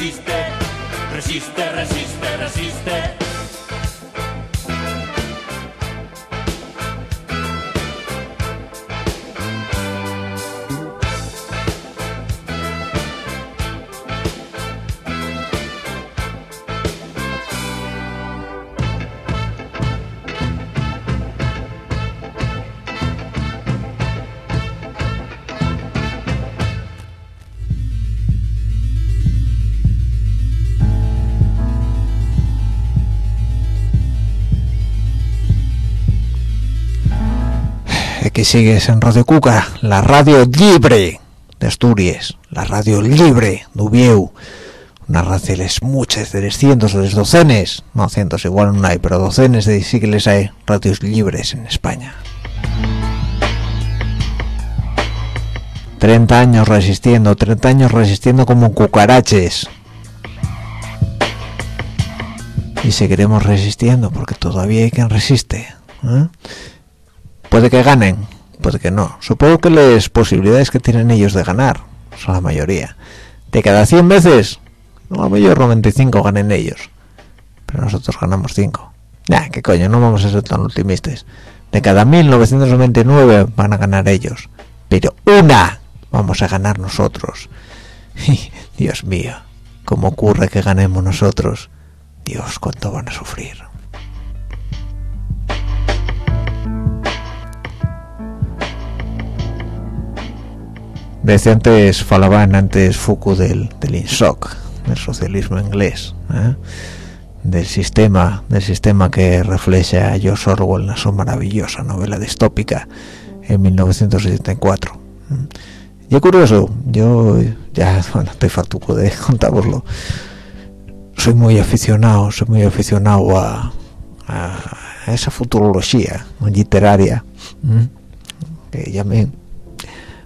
Resiste, sigues en Radio Cuca, la radio libre de Asturias, la radio libre de Ubieu. Una radio de muchas, de cientos, de docenes, no cientos igual no hay, pero docenes de sí que les hay radios libres en España. 30 años resistiendo, 30 años resistiendo como cucaraches. Y seguiremos resistiendo porque todavía hay quien resiste. ¿eh? puede que ganen puede que no. Supongo que las posibilidades que tienen ellos de ganar son la mayoría. De cada 100 veces a lo mejor 95 ganen ellos. Pero nosotros ganamos 5 ya qué coño no vamos a ser tan optimistas. De cada 1999 van a ganar ellos. Pero una vamos a ganar nosotros. <laughs> Dios mío cómo ocurre que ganemos nosotros Dios cuánto van a sufrir Desde antes falaban antes Foucault del, del INSOC, del socialismo inglés, ¿eh? del sistema del sistema que refleja George Orwell en su maravillosa novela distópica en 1974. Y es curioso, yo ya bueno, estoy fartuco de contároslo. Soy muy aficionado, soy muy aficionado a, a esa futurología literaria que llamen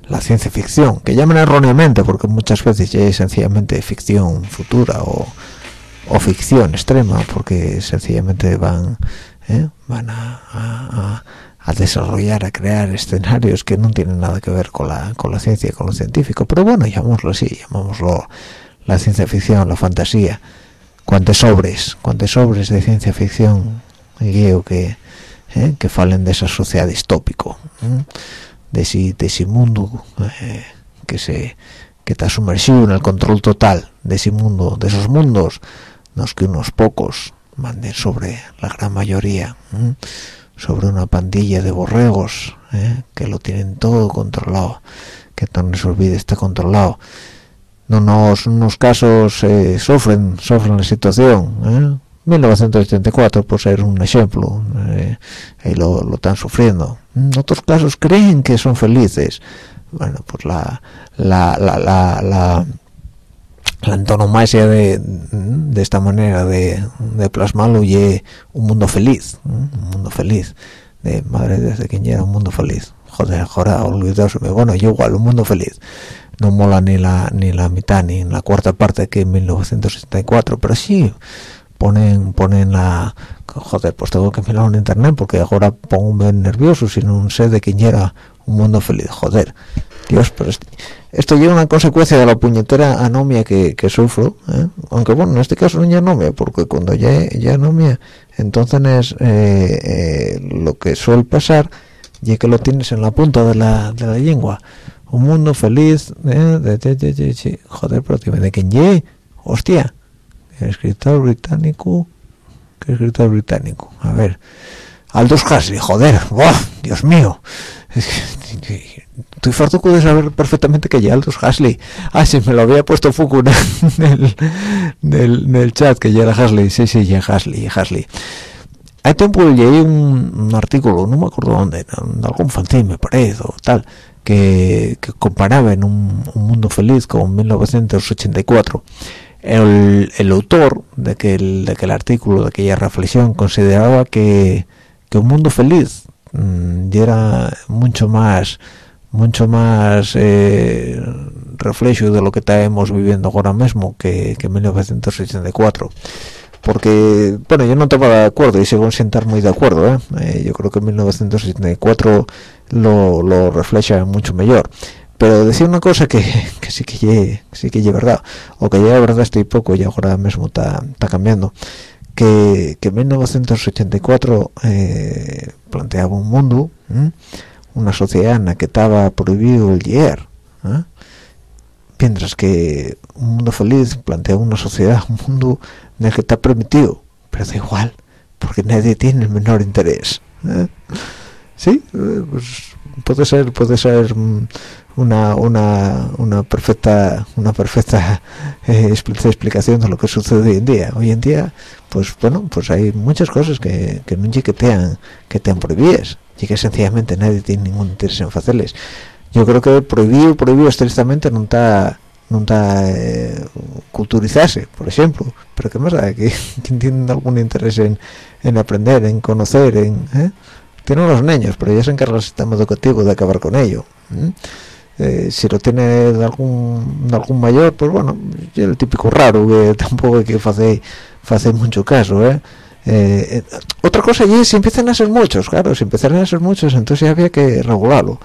la ciencia ficción, que llaman erróneamente porque muchas veces ya es sencillamente ficción futura o, ficción extrema porque sencillamente van ¿eh? van a, desarrollar, a crear escenarios que no tienen nada que ver con la, con la ciencia con lo científico, pero bueno, llamémoslo así, llamémoslo la ciencia ficción, la fantasía, cuantos sobres, cuantos sobres de ciencia ficción que, ¿eh? que falen de esa sociedad distópico de ese, mundo eh, que se que está sumergido en el control total de ese mundo, de esos mundos, no es que unos pocos manden sobre la gran mayoría, sobre una pandilla de borregos eh, que lo tienen todo controlado, que les olvide está controlado. No nos, unos casos eh, sufren, sufren la situación, 1984 por ser un ejemplo eh, y lo, lo, están sufriendo. En otros casos creen que son felices. Bueno pues la la la la, la, antonomasia de, de esta manera de, de plasmarlo y un mundo feliz un mundo feliz. De madre desde quien era un mundo feliz. Joder ahora olvidóseme bueno yo igual un mundo feliz. No mola ni la ni la mitad ni la cuarta parte que en 1964 pero sí ponen ponen la joder pues tengo que mirar en internet porque ahora pongo bien nervioso si no sé de quién era un mundo feliz. Joder Dios pero esto llega una consecuencia de la puñetera anomia que, que sufro ¿eh? aunque bueno en este caso no es anomia porque cuando ya, ya anomia entonces es eh, eh, lo que suele pasar ya que lo tienes en la punta de la, de la lengua. Un mundo feliz de, de, de, joder pero de quién hostia escritor británico ¿qué escritor británico? a ver Aldous Huxley, joder, Dios mío. Estoy <laughs> farto de saber perfectamente que ya Aldous Huxley ah, sí, me lo había puesto Foucault en el, chat que ya era Huxley, sí, sí, ya Huxley, Huxley. Hay tiempo leí un, artículo, no me acuerdo dónde, en algún fanzine me parece o tal, que, que comparaba en un, un, mundo feliz con 1984 el, autor de que el, de artículo, de aquella reflexión, consideraba que, un mundo feliz mmm, era mucho más mucho más eh, reflejo de lo que estamos viviendo ahora mismo que, que 1984 porque bueno yo no estaba de acuerdo y sigo sin estar muy de acuerdo ¿eh? Eh, yo creo que 1984 lo, lo refleja mucho mejor pero decía una cosa que, que sí que lle, sí que es verdad o que ya verdad estoy poco y ahora mismo está cambiando que, en 1984 eh, planteaba un mundo una sociedad en la que estaba prohibido el hier mientras que un mundo feliz plantea una sociedad un mundo en el que está permitido pero da igual porque nadie tiene el menor interés sí eh, pues puede ser puede ser mm, una una una perfecta una perfecta <laughs> eh, explicación de lo que sucede hoy en día. Hoy en día pues bueno pues hay muchas cosas que, que no que que te han prohibidas y que sencillamente nadie tiene ningún interés en hacerles yo creo que prohibido prohibido estrictamente no está no está eh, culturizarse por ejemplo. Pero qué más da que <laughs> quien tiene algún interés en, en aprender en conocer en ¿eh? tienen los niños pero ya se encarga el sistema educativo de acabar con ello si lo tiene de algún algún mayor pues bueno el típico raro que <laughs> tampoco hay que hacer mucho caso ¿eh? Eh, otra cosa y si empiezan a ser muchos claro si empiezan a ser muchos entonces había que regularlo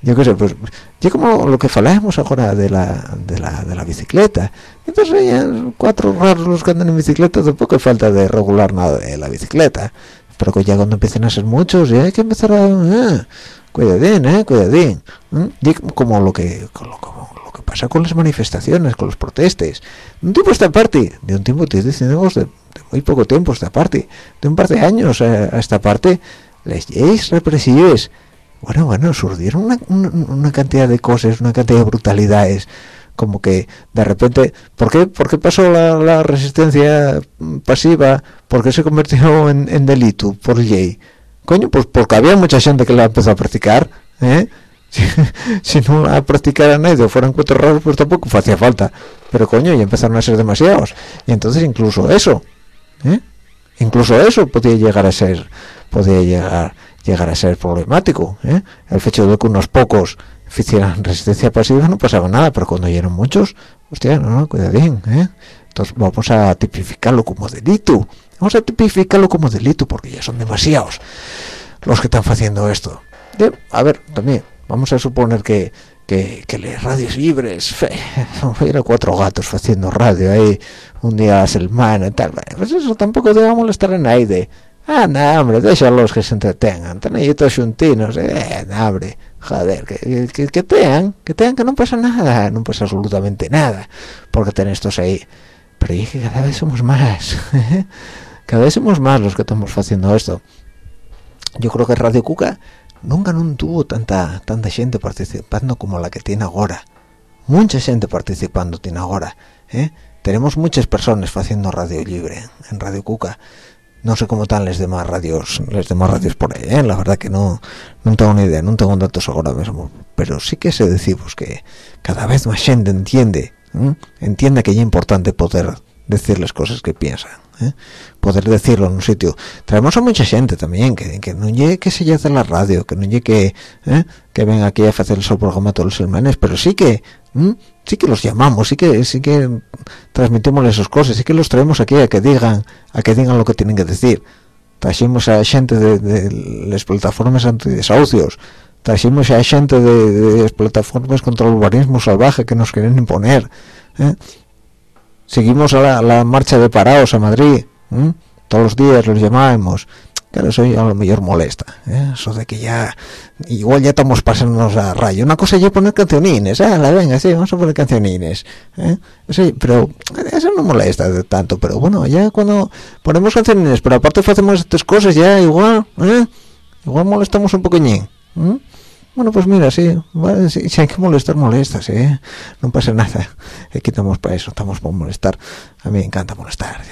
yo qué sé pues yo como lo que hablábamos ahora de la, de la de la bicicleta entonces ya cuatro raros los que andan en bicicleta tampoco falta de regular nada de la bicicleta pero que ya cuando empiecen a ser muchos ya hay que empezar a eh, cuidadín eh cuidadín como lo que lo, que pasa con las manifestaciones con los protestes. Un tiempo esta parte de un tiempo te decimos de, de, muy poco tiempo esta parte de un par de años a, esta parte les leyes represivas bueno bueno surgieron una, una, una, cantidad de cosas una cantidad de brutalidades como que de repente ¿por qué, por qué pasó la, la, resistencia pasiva? ¿por qué se convirtió en, en delito por ley? Coño pues porque había mucha gente que la empezó a practicar ¿eh? <laughs> si, si, no la practicara nadie o fueran cuatro raros pues tampoco hacía falta pero coño ya empezaron a ser demasiados y entonces incluso eso ¿eh? incluso eso podía llegar a ser podía llegar llegar a ser problemático ¿eh? el hecho de que unos pocos hicieran resistencia pasiva no pasaba nada pero cuando eran muchos hostia no, no cuidadín ¿eh? Entonces vamos a tipificarlo como delito. Vamos a tipificarlo como delito porque ya son demasiados los que están haciendo esto. De, a ver también vamos a suponer que que, que las radios libres <laughs> a cuatro gatos haciendo radio ahí un día a la semana tal pues eso tampoco debe molestar a nadie. Ah no hombre déjalos que se entretengan tenéis estos juntinos eh no, joder que, que, que tengan que tengan que no pasa nada no pasa absolutamente nada porque tenéis estos ahí pero es que cada vez somos más <laughs> cada vez somos más los que estamos haciendo esto. Yo creo que Radio Cuca nunca no tuvo tanta tanta gente participando como la que tiene ahora. Mucha gente participando tiene ahora ¿eh? tenemos muchas personas haciendo radio libre en Radio Cuca. No sé cómo están les demás radios les demás radios por ahí ¿eh? la verdad que no no tengo ni idea no tengo datos ahora mismo. Pero sí que se decimos que cada vez más gente entiende ¿eh? entiende que es importante poder decirles cosas que piensan ¿eh? poder decirlo en un sitio traemos a mucha gente también que, no llegue que se hace la radio que no llegue ¿eh? que venga aquí a hacer el programa todos los semanas pero sí que sí que los llamamos sí que sí que transmitimos esas cosas sí que los traemos aquí a que digan a que digan lo que tienen que decir trajimos a gente de, de las plataformas antidesahucios trajimos a gente de, de, plataformas contra el urbanismo salvaje que nos quieren imponer ¿eh? seguimos a la, marcha de parados a Madrid ¿eh? todos los días los llamábamos claro eso a lo mejor molesta ¿eh? eso de que ya igual ya estamos pasándonos a rayo una cosa es poner cancionines ah la venga sí vamos a poner cancionines sí, pero eso no molesta de tanto pero bueno ya cuando ponemos cancionines pero aparte hacemos estas cosas ya igual igual molestamos un poquillín. Bueno pues mira sí, vale, sí, si hay que molestar molestas ¿eh? no pasa nada aquí estamos para eso estamos por molestar a mí me encanta molestar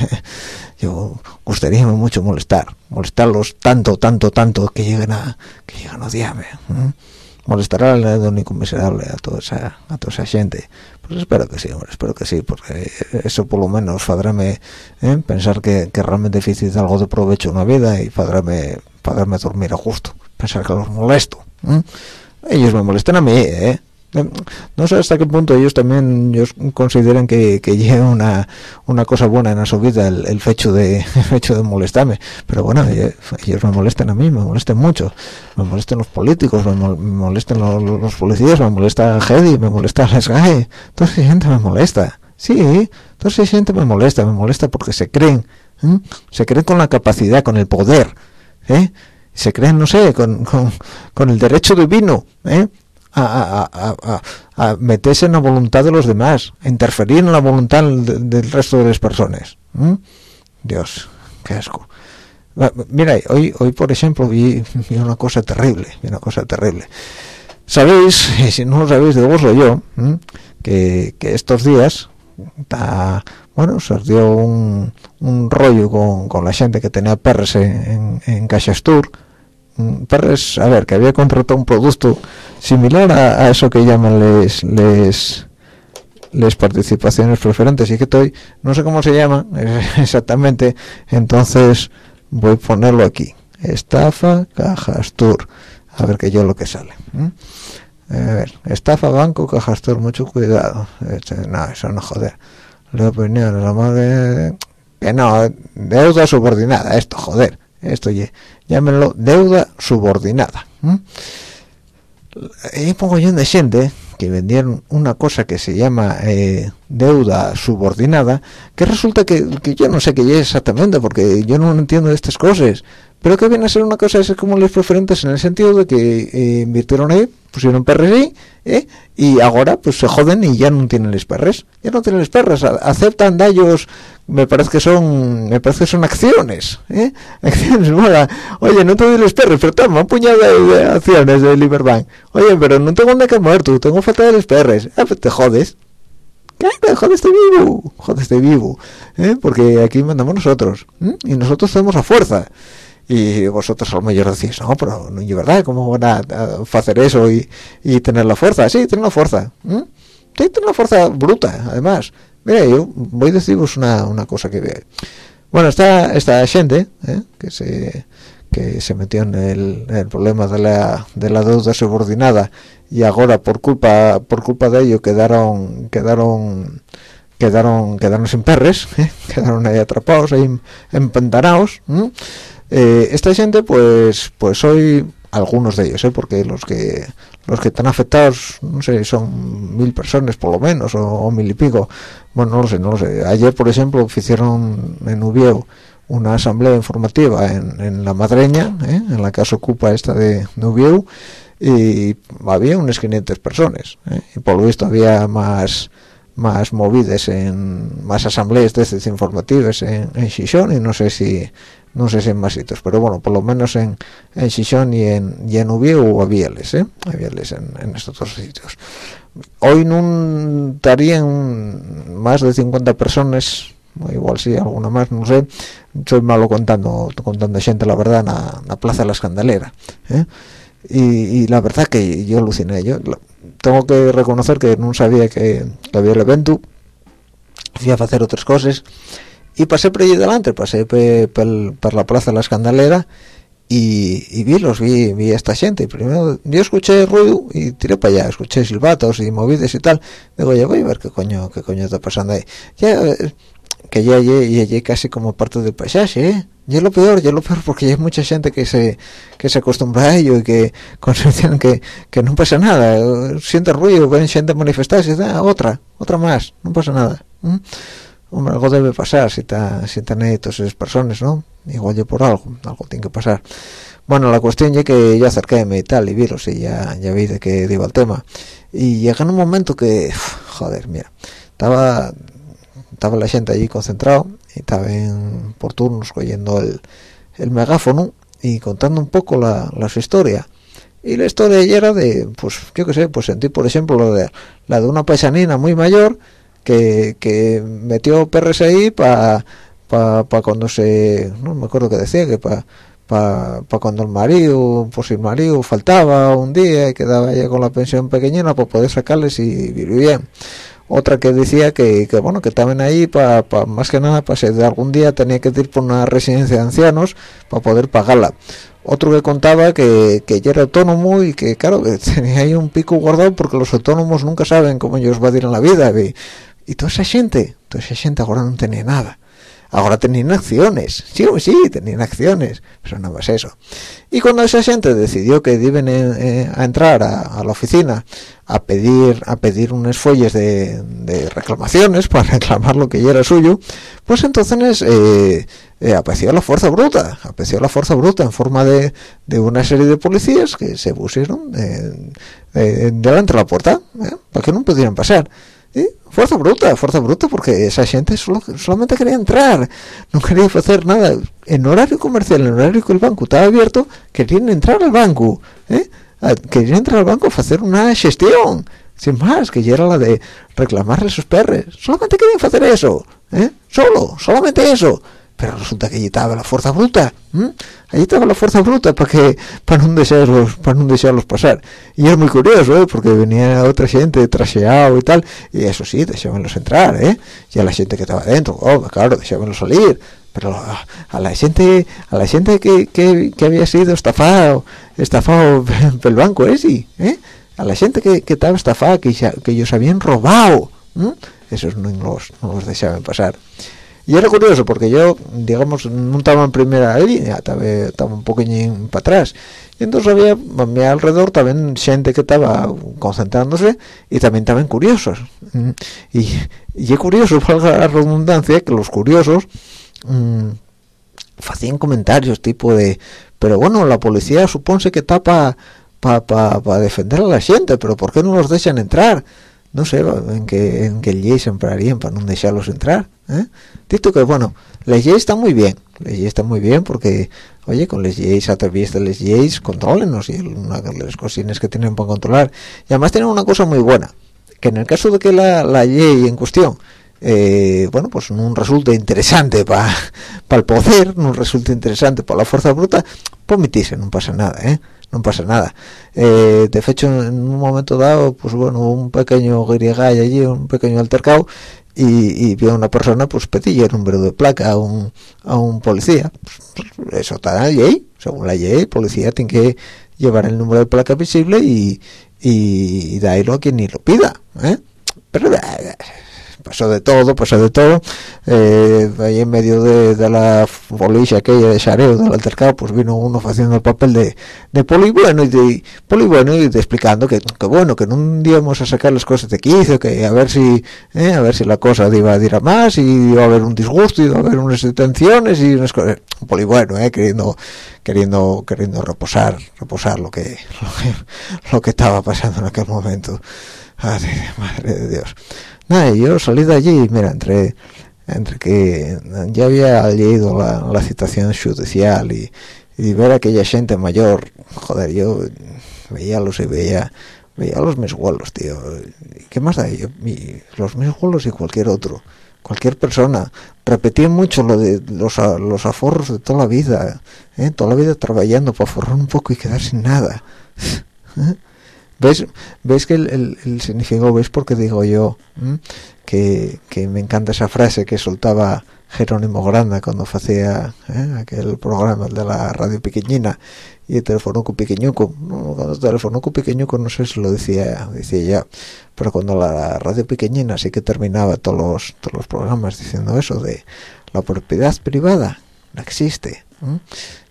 <laughs> yo gustaría mucho molestar molestarlos tanto tanto tanto que lleguen a que lleguen a odiarme ¿eh? molestar al único miserable a toda esa a toda esa gente pues espero que sí hombre espero que sí porque eso por lo menos fadráme ¿eh? pensar que, realmente difícil algo de provecho en la vida y fadráme dormir a justo pensar que los molesto ellos me molestan a mí ¿eh? No sé hasta qué punto ellos también ellos consideran que, lleva una, una cosa buena en su vida el, el hecho de <laughs> el hecho de molestarme. Pero bueno ellos me molestan a mí me molestan mucho. Me molestan los políticos me, mol- me molestan los, policías me molesta Hedy me molesta la SGAE toda esa gente me molesta. Sí toda esa gente me molesta me molesta porque se creen se creen con la capacidad con el poder ¿eh? Se creen no sé con, con, el derecho divino ¿eh? a, meterse en la voluntad de los demás, a interferir en la voluntad de- del resto de las personas. Dios, qué asco. Mira, hoy, hoy por ejemplo vi, una cosa terrible, vi una cosa terrible. Sabéis, <laughs> si no lo sabéis, digo yo, ¿m? que, que estos días, bueno, se dio un, un rollo con, con la gente que tenía perres en, en, en Cachastur, Mm, Perres, a ver, que había contratado un producto similar a, eso que llaman les, les, les participaciones preferentes y que estoy, no sé cómo se llama <laughs> exactamente, entonces voy a ponerlo aquí. Estafa Cajastur. A ver que yo lo que sale. A ver, estafa banco Cajastur, mucho cuidado. Este, no, eso no joder. La opinión, la madre... Que no, deuda subordinada, esto, joder. Esto, ye- llámenlo deuda subordinada. ¿m? Ahí pongo yo de gente que vendieron una cosa que se llama eh, deuda subordinada, que resulta que, yo no sé qué es exactamente, porque yo no entiendo estas cosas, pero que viene a ser una cosa así como los preferentes en el sentido de que eh, invirtieron ahí, pusieron perres ahí, ¿eh? y ahora pues se joden y ya no tienen los perres, ya no tienen los perres, aceptan daños, me parece que son, me parece que son acciones, ¿eh? <laughs> acciones, bueno, oye, no te doy los perres, pero toma un puñado de, acciones de Liberbank, oye, pero no tengo nada que muerto, tengo falta de los perres, ah, pues te jodes, Claro, vivo, joder, estoy vivo, ¿eh? porque aquí mandamos nosotros, y nosotros tenemos la fuerza. Y vosotros a lo mejor decís, no, pero no es verdad, ¿cómo van a, hacer eso y, y tener la fuerza? Sí, tener la fuerza. ¿eh? Sí, tener la fuerza bruta, además. Mira, yo voy a deciros una, una cosa que veo. Bueno, está esta gente ¿eh? que se que se metió en el, el problema de la, de la deuda subordinada y ahora por culpa por culpa de ello quedaron quedaron quedaron quedaron sin perres <laughs> ¿eh? quedaron ahí atrapados ahí empantanados ¿eh? Eh, esta gente pues pues hoy algunos de ellos ¿eh? porque los que los que están afectados no sé son mil personas por lo menos o, mil y pico bueno no lo sé no lo sé ayer por ejemplo hicieron en Ubieu una asamblea informativa en, en la madreña ¿eh? en la se ocupa esta de, Ubieu y había unas 500 personas ¿eh? y por lo visto había más más movidas en más asambleas de estas informativas en, en y no sé si no sé si en más sitios pero bueno por lo menos en en Xixón y en y en Ubieu habíales ¿eh? habíales en, en estos dos sitios. Hoy no estarían más de 50 personas o igual sí alguna más no sé. Soy malo contando contando gente la verdad en la, plaza de la escandalera ¿eh? y, la verdad que yo aluciné. Yo tengo que reconocer que no sabía que, que había el evento. Fui a hacer otras cosas y pasé por allí delante pasé por la plaza de la escandalera y, vi los vi, vi a esta gente primero yo escuché ruido y tiré para allá escuché silbatos y movidas y tal digo ya voy a ver qué coño qué coño está pasando ahí ya eh, que ya ya casi como parte del paisaje ¿eh? y es lo peor y es lo peor porque hay mucha gente que se que se acostumbra a ello y que <laughs> consideran que, que no pasa nada siente ruido ven gente manifestarse otra otra más no pasa nada. Algo debe pasar si está si están ahí todas esas personas no igual yo por algo algo tiene que pasar. Bueno la cuestión ya que yo acerquéme y tal y viros y ya ya vi de qué iba el tema. Y llega un momento que joder mira estaba estaba la gente allí concentrado y estaban por turnos cogiendo el, el megáfono y contando un poco la, la su historia y la historia era de pues yo qué sé pues sentí por ejemplo lo de la de una paisanina muy mayor que, que metió ahí para pa, pa cuando se no me acuerdo qué decía que para para cuando el marido por si el marido faltaba un día y quedaba ella con la pensión pequeñina para poder sacarles y vivir bien. Otra que decía que, que bueno que estaban ahí para más que nada para si de algún día tenía que ir por una residencia de ancianos para poder pagarla. Otro que contaba que, que ya era autónomo y que claro que <laughs> tenía ahí un pico guardado porque los autónomos nunca saben cómo ellos van a ir en la vida y toda esa gente toda esa gente ahora no tenía nada. Ahora tenían acciones. Sí sí tenían acciones pero no más eso. Y cuando esa gente decidió que iban eh, a entrar a, la oficina a pedir a pedir unas folles de, reclamaciones para <laughs> reclamar lo que ya era suyo pues entonces eh, eh, apareció la fuerza bruta apareció la fuerza bruta en forma de, de una serie de policías que se pusieron delante de la puerta para que no pudieran pasar fuerza bruta, fuerza bruta, porque esa gente solamente quería entrar, no quería hacer nada. En horario comercial, en horario que el banco estaba abierto, querían entrar al banco, ¿eh? querían entrar al banco a hacer una gestión, sin más, que ya era la de reclamarle a sus perres. Solamente querían hacer eso, ¿eh? solo, solamente eso pero resulta que allí estaba la fuerza bruta allí estaba la fuerza bruta para que para no desearlos para no desearlos pasar y es muy curioso ¿eh? porque venía otra gente traseado y tal y eso sí deseábanlos entrar ¿eh? y a la gente que estaba dentro oh, claro deseábanlos salir pero a, la gente a la gente que, que, había sido estafado estafado <laughs> por el banco ese ¿eh? a la gente que, que estaba estafada que, que ellos habían robado esos no los, no los deseaban pasar y era curioso porque yo digamos no estaba en primera línea estaba, estaba un poquillo para atrás y entonces había a mi alrededor también gente que estaba concentrándose y también estaban curiosos mm, y, y es curioso <laughs> valga la redundancia que los curiosos hacían comentarios tipo de pero bueno la policía supone que está para pa, defender a la gente pero ¿por qué no los dejan entrar? No sé en qué en qué ley se emprarían para no dejarlos entrar ¿eh? Que bueno las leyes están muy bien las leyes están muy bien porque oye con las leyes a través de las leyes controlennos y una de las cosines que tienen para controlar y además tienen una cosa muy buena que en el caso de que la, la ley en cuestión eh, bueno pues no resulte interesante para <laughs> el poder no resulte interesante para la fuerza bruta pues no pasa nada ¿eh? No pasa nada. Eh, de hecho en un momento dado pues bueno un pequeño grigay allí un pequeño altercado y, y vio una persona pues pedía el número de placa a un, a un policía. Pues, eso está en la ley. Según la ley el policía tiene que llevar el número de placa visible y y, y a quien ni lo pida ¿eh? pero eh, pasó de todo, pasó de todo, eh, ahí en medio de, la policía aquella de Xareo, del altercado, pues vino uno haciendo el papel de, de poli bueno y de poli bueno y explicando que, que, bueno, que no íbamos a sacar las cosas de quicio, que a ver si, eh, a ver si la cosa iba a ir a más y iba a haber un disgusto y iba a haber unas detenciones y unas cosas, poli bueno, eh, queriendo, queriendo, queriendo reposar, reposar lo que, lo <laughs> que, lo que estaba pasando en aquel momento. madre de Dios nada yo salí de allí mira entre entre que ya había leído la, la citación judicial y, y ver a aquella gente mayor joder yo veía los y veía veía los mis tío qué más da yo los mis y cualquier otro cualquier persona repetí mucho lo de los, los aforros de toda la vida ¿eh? toda la vida trabajando para forrar un poco y quedar sin nada <laughs> ¿eh? ¿Ves, ¿Ves que el, el, significado, ves porque digo yo que, que, me encanta esa frase que soltaba Jerónimo Granda cuando hacía ¿eh? aquel programa de la radio pequeñina y el teléfono pequeñuco, no, cuando el teléfono pequeñuco no sé si lo decía, decía ya, pero cuando la radio pequeñina sí que terminaba todos los, todos los programas diciendo eso de la propiedad privada no existe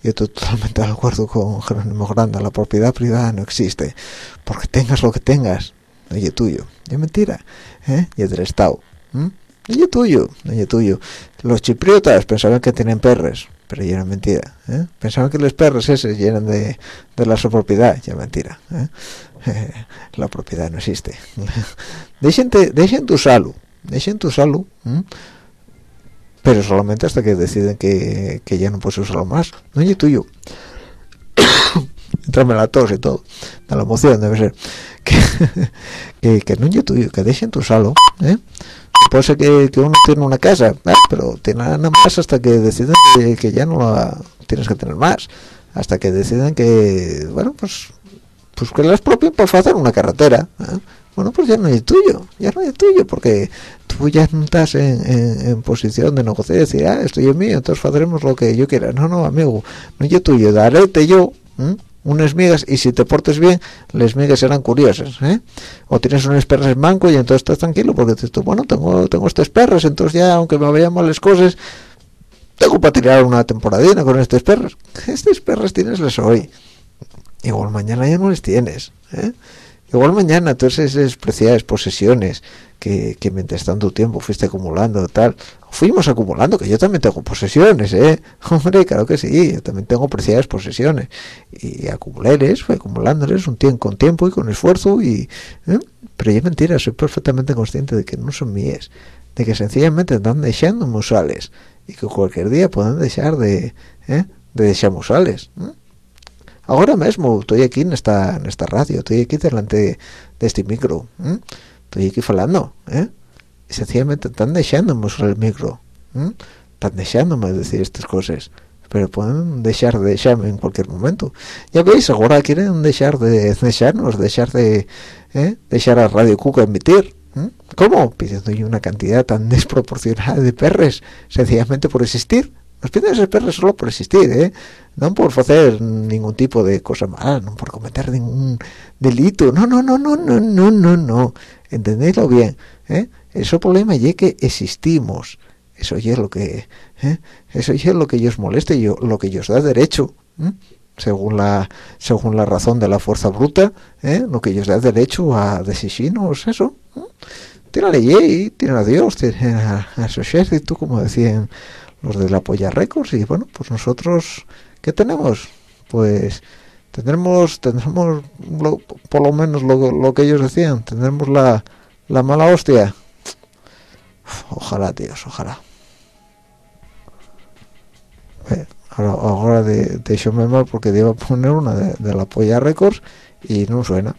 yo estoy totalmente de acuerdo con Jerónimo Granda la propiedad privada no existe porque tengas lo que tengas no es tuyo es mentira ¿eh? y es del Estado no es tuyo no es tuyo los chipriotas pensaban que tienen perres pero ya era mentira ¿eh? pensaban que los perros ese llenan de, de la su propiedad ya mentira ¿eh? <laughs> la propiedad no existe <laughs> dejen, dejen tu salud dejen tu salud pero solamente hasta que deciden que, que ya no puedes usarlo más no es tuyo <coughs> entrame la tos y todo de la emoción debe ser <laughs> que, que, no es tuyo que dejen tu salo ¿eh? puede ser que, uno tiene una casa ¿eh? pero tiene nada más hasta que deciden que, ya no la tienes que tener más hasta que deciden que bueno pues pues que las propias para hacer una carretera ¿eh? Bueno pues ya no es tuyo ya no es tuyo porque tú ya no estás en, posición de negociar y decir ah esto es mío entonces haremos lo que yo quiera no no amigo no es tuyo darete yo unas migas y si te portes bien las migas serán curiosas ¿eh? o tienes unas perras en banco y entonces estás tranquilo porque dices tú bueno tengo tengo estas perras entonces ya aunque me vayan mal las cosas tengo para tirar una temporadina con estas perras estas perras tienes las hoy igual mañana ya no les tienes ¿eh? Igual mañana todas esas preciadas posesiones que, que mientras tanto tiempo fuiste acumulando tal fuimos acumulando que yo también tengo posesiones eh <laughs> hombre claro que sí yo también tengo preciadas posesiones y acumuléles fue acumulándoles un tiempo con tiempo y con esfuerzo y ¿eh? pero yo mentira soy perfectamente consciente de que no son mías de que sencillamente están dejando musales y que cualquier día puedan dejar de ¿eh? de dejar musales ahora mismo estoy aquí en esta en esta radio estoy aquí delante de este micro estoy aquí hablando ¿eh? y sencillamente están dejándome usar el micro están dejándome decir estas cosas pero pueden dejar de dejarme en cualquier momento ya veis ahora quieren dejar de dejarnos dejar de ¿eh? dejar a Radio Cuca emitir ¿cómo? pidiendo una cantidad tan desproporcionada de perres sencillamente por existir nos piden esos perros solo por existir, ¿eh? No por hacer ningún tipo de cosa mala, no por cometer ningún delito. No, no, no, no, no, no, no, no. Entendéislo bien, ¿eh? Eso problema es que existimos. Eso es lo que, ¿eh? Eso es lo que os molesta y lo que os da derecho, según la según la razón de la fuerza bruta, ¿eh? lo que os da derecho a decidirnos eso. Tiene la ley, a Dios, tiene a, a su ejército, como decían los de la Polla Records. Y bueno pues nosotros qué tenemos pues tendremos tendremos por lo menos lo, que ellos decían tendremos la, la mala hostia. Ojalá tíos ojalá. Eh, ahora, ahora de, de mal porque iba poner una de, la Polla Records y no suena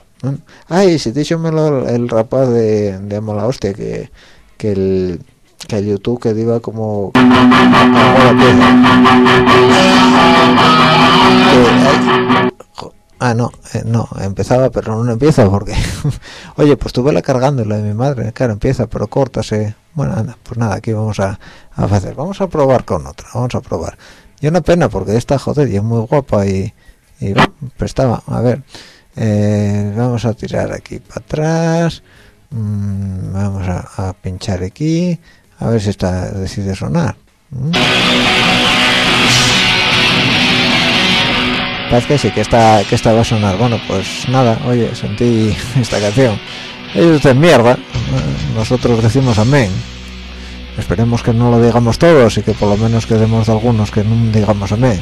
ay si te el, el rapaz de, de mala hostia que que el que el YouTube que iba como ah no eh, no empezaba pero no empieza porque <laughs> oye pues tuve la cargando la de mi madre claro empieza pero córtase. Bueno pues nada aquí vamos a, hacer. Vamos a probar con otra vamos a probar. Y una pena porque esta joder y es muy guapa y, y prestaba. A ver eh, vamos a tirar aquí para atrás. Mm, vamos a, a pinchar aquí a ver si esta decide sonar. ¿Mm? parece que sí que esta que esta va a sonar. Bueno pues nada oye sentí <laughs> esta canción. Ellos de mierda. Nosotros decimos amén. Esperemos que no lo digamos todos y que por lo menos quedemos de algunos que no digamos amén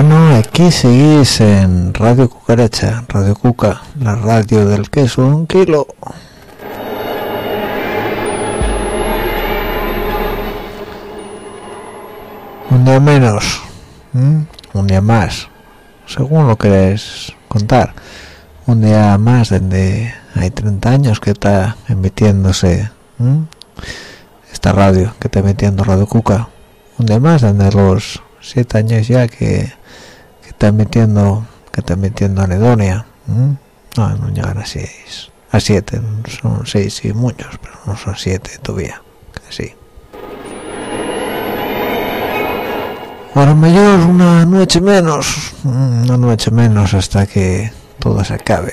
Bueno, aquí seguís en Radio Cucaracha, Radio Cuca, la radio del queso, un kilo. Un día menos, un día más, según lo queréis contar. Un día más donde hay 30 años que está emitiéndose esta radio, que está emitiendo Radio Cuca. Un día más donde los 7 años ya que, que está emitiendo que está emitiendo anedonia. No, no llegan a 6, a 7, son 6 y muchos, pero no son 7 todavía, sí. Ahora mayor una noche menos, una noche menos hasta que todo se acabe.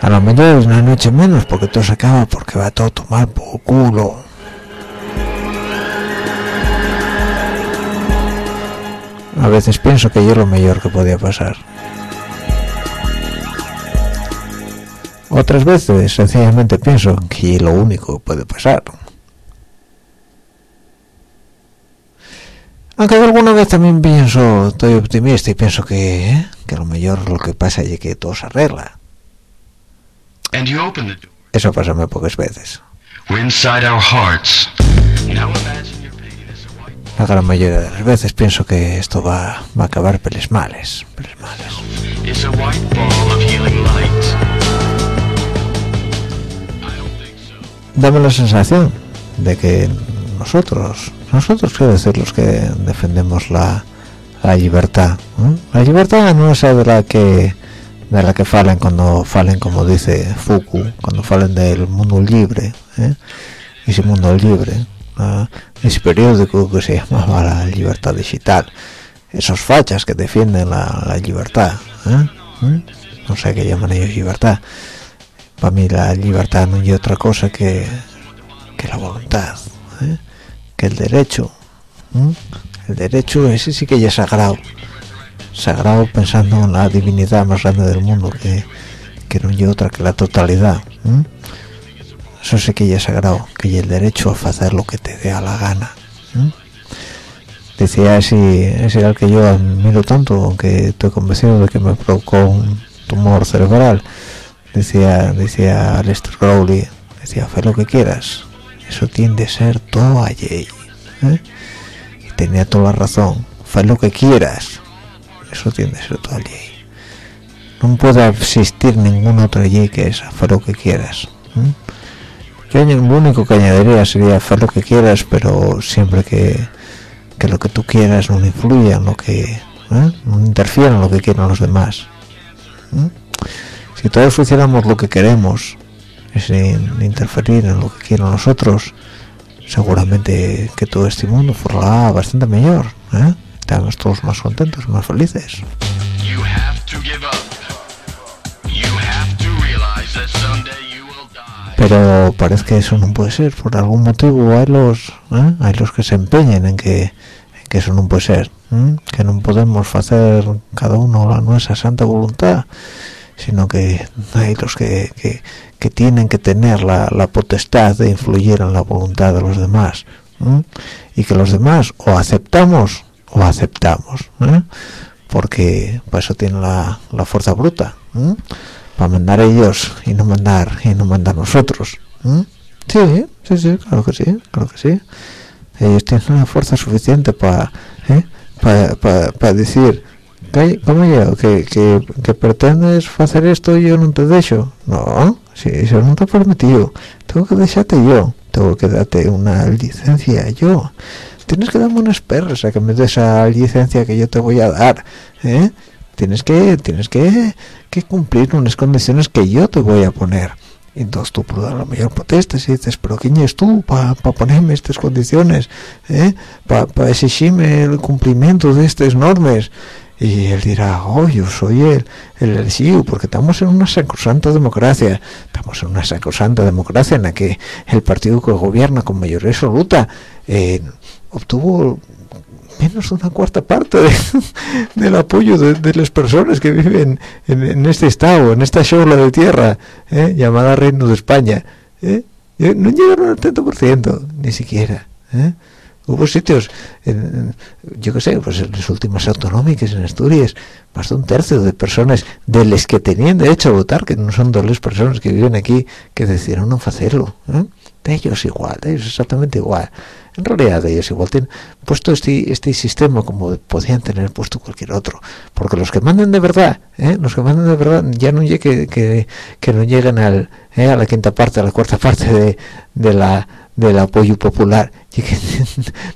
A lo mejor una noche menos porque todo se acaba porque va todo a tomar por culo. A veces pienso que yo lo mejor que podía pasar. Otras veces sencillamente pienso que es lo único que puede pasar. Aunque alguna vez también pienso, estoy optimista y pienso que, ¿eh? que a lo mejor lo que pasa es que todo se arregla. And you open the door. Eso pasa muy pocas veces. We're inside our hearts. Now La gran mayoría de las veces pienso que esto va, va a acabar peles males, peles males. Dame la sensación de que nosotros, nosotros quiero decir los que defendemos la, la libertad, ¿no? la libertad no es de la que de la que falen cuando falen como dice Foucault, cuando falen del mundo libre, ¿eh? ese mundo libre, ¿ah? ese periódico que se llamaba <laughs> la libertad digital, esos fachas que defienden la, libertad, ¿eh? ¿Mm? no sé qué llaman ellos libertad, para mí la libertad no es otra cosa que, que la voluntad, ¿eh? que el derecho, el derecho ese sí que ya es sagrado, sagrado pensando en la divinidad más grande del mundo que, que no hay otra que la totalidad. Eso sí que ya es sagrado, que hay el derecho a hacer lo que te dé a la gana. ¿m? Decía ese, ese al que yo admiro tanto, aunque estoy convencido de que me provocó un tumor cerebral, decía decía Lester Crowley, decía, haz lo que quieras, eso tiende a ser todo allí ¿eh? y tenía toda la razón haz lo que quieras eso tiende a ser todo allí no puede existir ningún otro allí que es haz lo que quieras ¿eh? Yo lo único que añadiría sería haz lo que quieras pero siempre que, que lo que tú quieras no influya en lo que ¿eh? no interfiera en lo que quieran los demás ¿eh? si todos hiciéramos lo que queremos sin interferir en lo que quieran los otros seguramente que todo este mundo fuera bastante mejor ¿eh? estamos todos más contentos más felices You have to give up. Pero parece que eso no puede ser por algún motivo hay los ¿eh? hay los que se empeñen en que en que eso no puede ser ¿eh? que no podemos hacer cada uno la nuestra santa voluntad sino que hay los que, que, que tienen que tener la, la potestad de influir en la voluntad de los demás ¿eh? y que los demás o aceptamos o aceptamos ¿eh? porque para eso tienen la, la fuerza bruta. Para mandar ellos y no mandar y no mandar nosotros. ¿eh? sí sí sí claro que sí claro que sí. Ellos tienen la fuerza suficiente para para decir "Calla- ¿cómo yo? ¿Que, que, que pretendes hacer esto y yo no te dejo no si eso no te he permitido. Tengo que dejarte yo. Tengo que darte una licencia yo. Tienes que darme unas perras a que me des esa licencia que yo te voy a dar ¿eh? Tienes que tienes que, que cumplir unas condiciones que yo te voy a poner. Entonces tú por la mayor protestas y dices pero quién es tú para ponerme estas condiciones ¿eh? para exigirme el cumplimiento de estas normas y él dirá, oh, yo soy el, el elegido, porque estamos en una sacrosanta democracia, estamos en una sacrosanta democracia en la que el partido que gobierna con mayoría absoluta eh, obtuvo menos de una cuarta parte de- <laughs> del apoyo de, de las personas que viven en, en este estado, en esta shola de tierra, eh, llamada Reino de España. eh. Eh, No llegaron al 30%, ni siquiera. hubo sitios en- yo qué sé pues en las últimas autonómicas en Asturias más de un tercio de personas de las que tenían derecho a votar que no son dos las personas que viven aquí que decidieron no hacerlo de ellos igual ellos exactamente igual. En realidad ellos igual. Tienen puesto este este sistema como podían tener puesto cualquier otro. Porque los que mandan de verdad ¿eh? los que mandan de verdad ya no llegue que, que, no lleguen al, ¿eh? a la quinta parte a la cuarta parte de, de la del apoyo popular. <laughs> Y que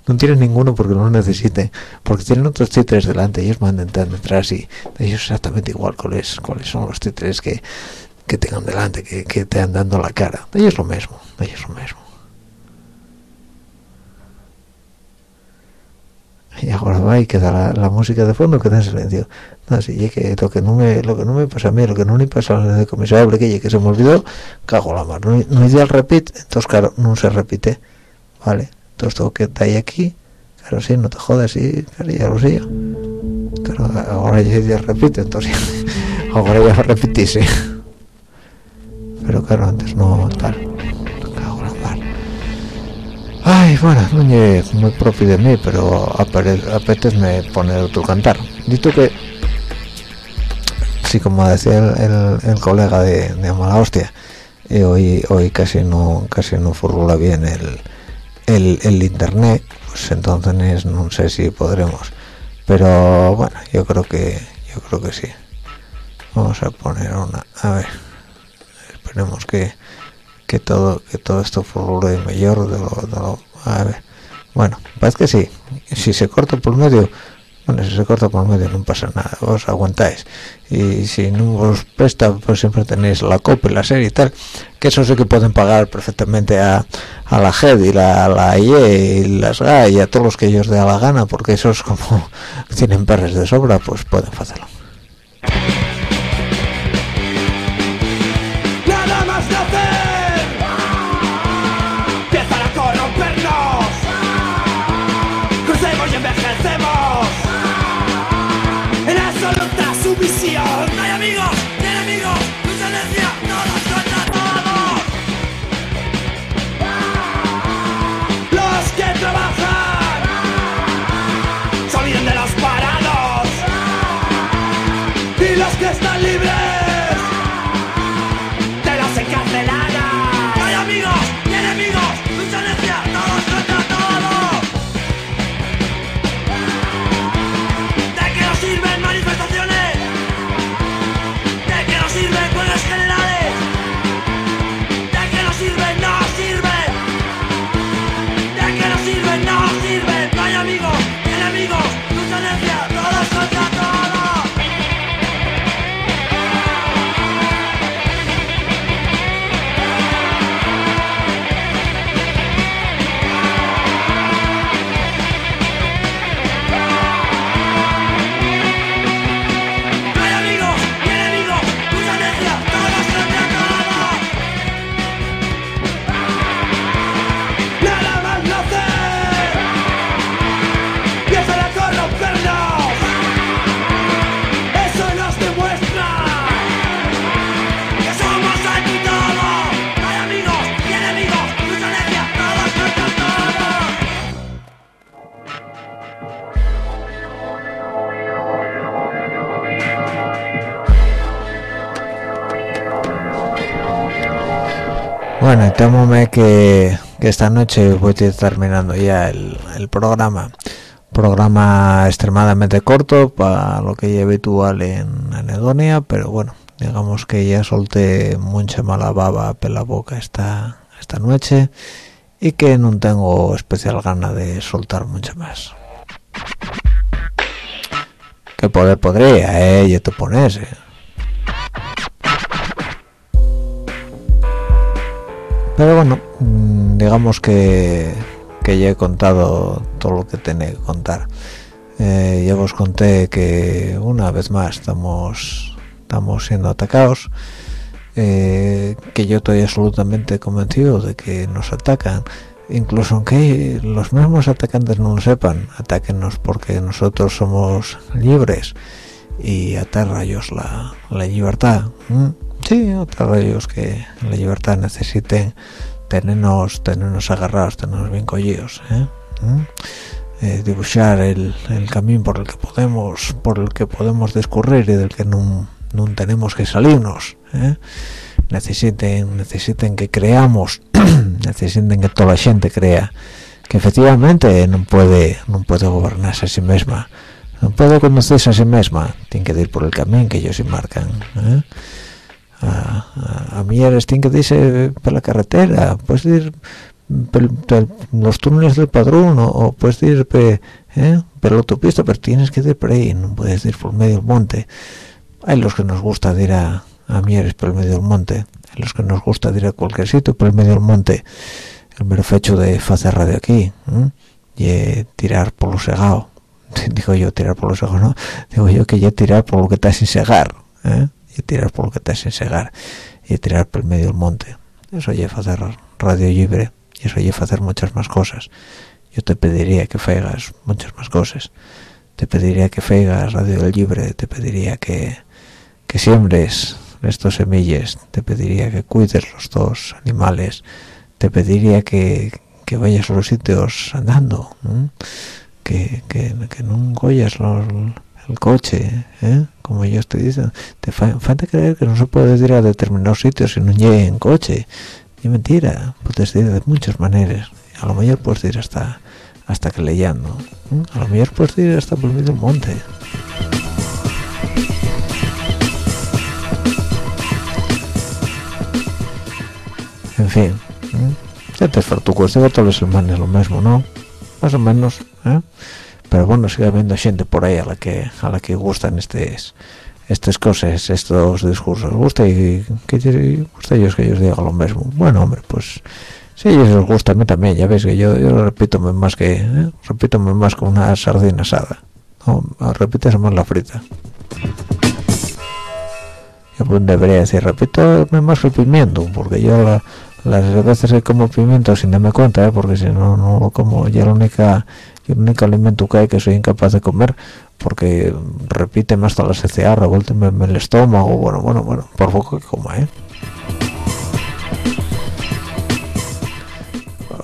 no tienen ninguno porque no lo necesiten. Porque tienen otros títeres delante. Ellos mandan detrás y ellos exactamente igual cuáles cuáles son los títeres que, que tengan delante que, te han dando la cara. De ellos lo mismo ellos lo mismo. Y ahora va y queda la, música de fondo queda en silencio. No, y que lo que no me lo que no me pasa a mí lo que no le pasa al comisario que que se me olvidó cago la mar. No, no hice repeat entonces claro no se repite vale entonces tengo que ahí aquí claro sí no te jodas sí claro ya lo sé yo. Ahora ya repeat entonces <laughs> ahora ya va a repetirse pero claro antes no tal Ay, bueno, muy propio de mí, pero apetece poner otro cantar. Dito que, sí, como decía el, el- el colega de, de Mala Hostia, eh, hoy, hoy casi no casi no furula bien el, el, el internet, pues entonces no sé si podremos. Pero bueno, yo creo que yo creo que sí. Vamos a poner una, a ver, esperemos que que todo que todo esto furule mejor de lo, de lo- a ver. Bueno parece que sí si se corta por medio bueno si se corta por medio no pasa nada os aguantáis. Y si no os presta pues siempre tenéis la copa y la serie y tal que eso sí que pueden pagar perfectamente a, a la GED y la, la IE y las GA y a todos los que ellos dé a la gana porque esos como <laughs> tienen perres de sobra pues pueden hacerlo esta noche voy a ir terminando ya el, programa. Programa extremadamente corto para lo que es habitual en Anedonia, pero bueno, digamos que ya solté mucha mala baba por la boca esta, esta noche y que no tengo especial gana de soltar mucho más. Que poder podría, eh, yo te pones, eh. Pero bueno mm, digamos que que ya he contado todo lo que tenía que contar Eh, ya os conté que una vez más estamos estamos siendo atacados eh, que yo estoy absolutamente convencido de que nos atacan incluso aunque los mismos atacantes no lo sepan atáquennos porque nosotros somos libres y aterra ellos la, la libertad. Sí aterra ellos que la libertad necesiten tenernos tenernos agarrados tenernos bien collidos ¿eh? ¿m? Eh, dibujar el, el camino por el que podemos por el que podemos discurrir y del que no tenemos que salirnos ¿eh? necesiten necesiten que creamos <clears throat> necesiten que toda la gente crea que efectivamente no puede no puede gobernarse a sí misma no puede conocerse a sí misma tiene que ir por el camino que ellos se marcan ¿eh? A, a, a mí eres tiene que irse por la carretera puedes ir pel- los túneles del padrón o, puedes ir pe, ¿eh? por la autopista pero tienes que ir por ahí no puedes ir por medio del monte hay los que nos gusta de ir a, a Mieres por el medio del monte hay los que nos gusta ir a cualquier sitio por el medio del monte el mero hecho de hacer radio aquí ¿eh? y eh, tirar por lo segado <laughs> digo yo tirar por lo segado no digo yo que ya tirar por lo que está sin segar ¿eh? Y tirar por lo que está sin segar y tirar por el medio del monte. Eso ya hacer radio libre y eso ya hacer muchas más cosas. Yo te pediría que fegas muchas más cosas. Te pediría que fegas radio libre te pediría que que siembres estos semillas te pediría que cuides los dos animales te pediría que, que vayas a los sitios andando que, que, que no goyas los, el coche ¿eh? como yo estoy diciendo te fa- falta creer que no se puede ir a determinados sitios si no llegue en coche y mentira puedes ir de muchas maneras a lo mejor puedes ir hasta hasta que leyendo ¿eh? a lo mejor puedes ir hasta por medio del monte en fin ¿eh? ya te fartucos digo todos los semanas lo mismo no más o menos ¿eh? Pero bueno sigue habiendo gente por ahí a la que a la que gustan estes estas cosas estos discursos gusta y que que gusta ellos que ellos digan lo mismo bueno hombre pues si ellos les gusta a mí también ya ves que yo, yo repito más que ¿eh? repito más con una sardina asada no, repítese más la frita yo pues debería decir repito más que pimiento porque yo la- las veces que como pimiento sin darme cuenta ¿eh? porque si no no lo como ya la única el único alimento que hay que soy incapaz de comer porque repite más toda la SCA revuélteme el estómago bueno bueno bueno por poco que coma ¿eh?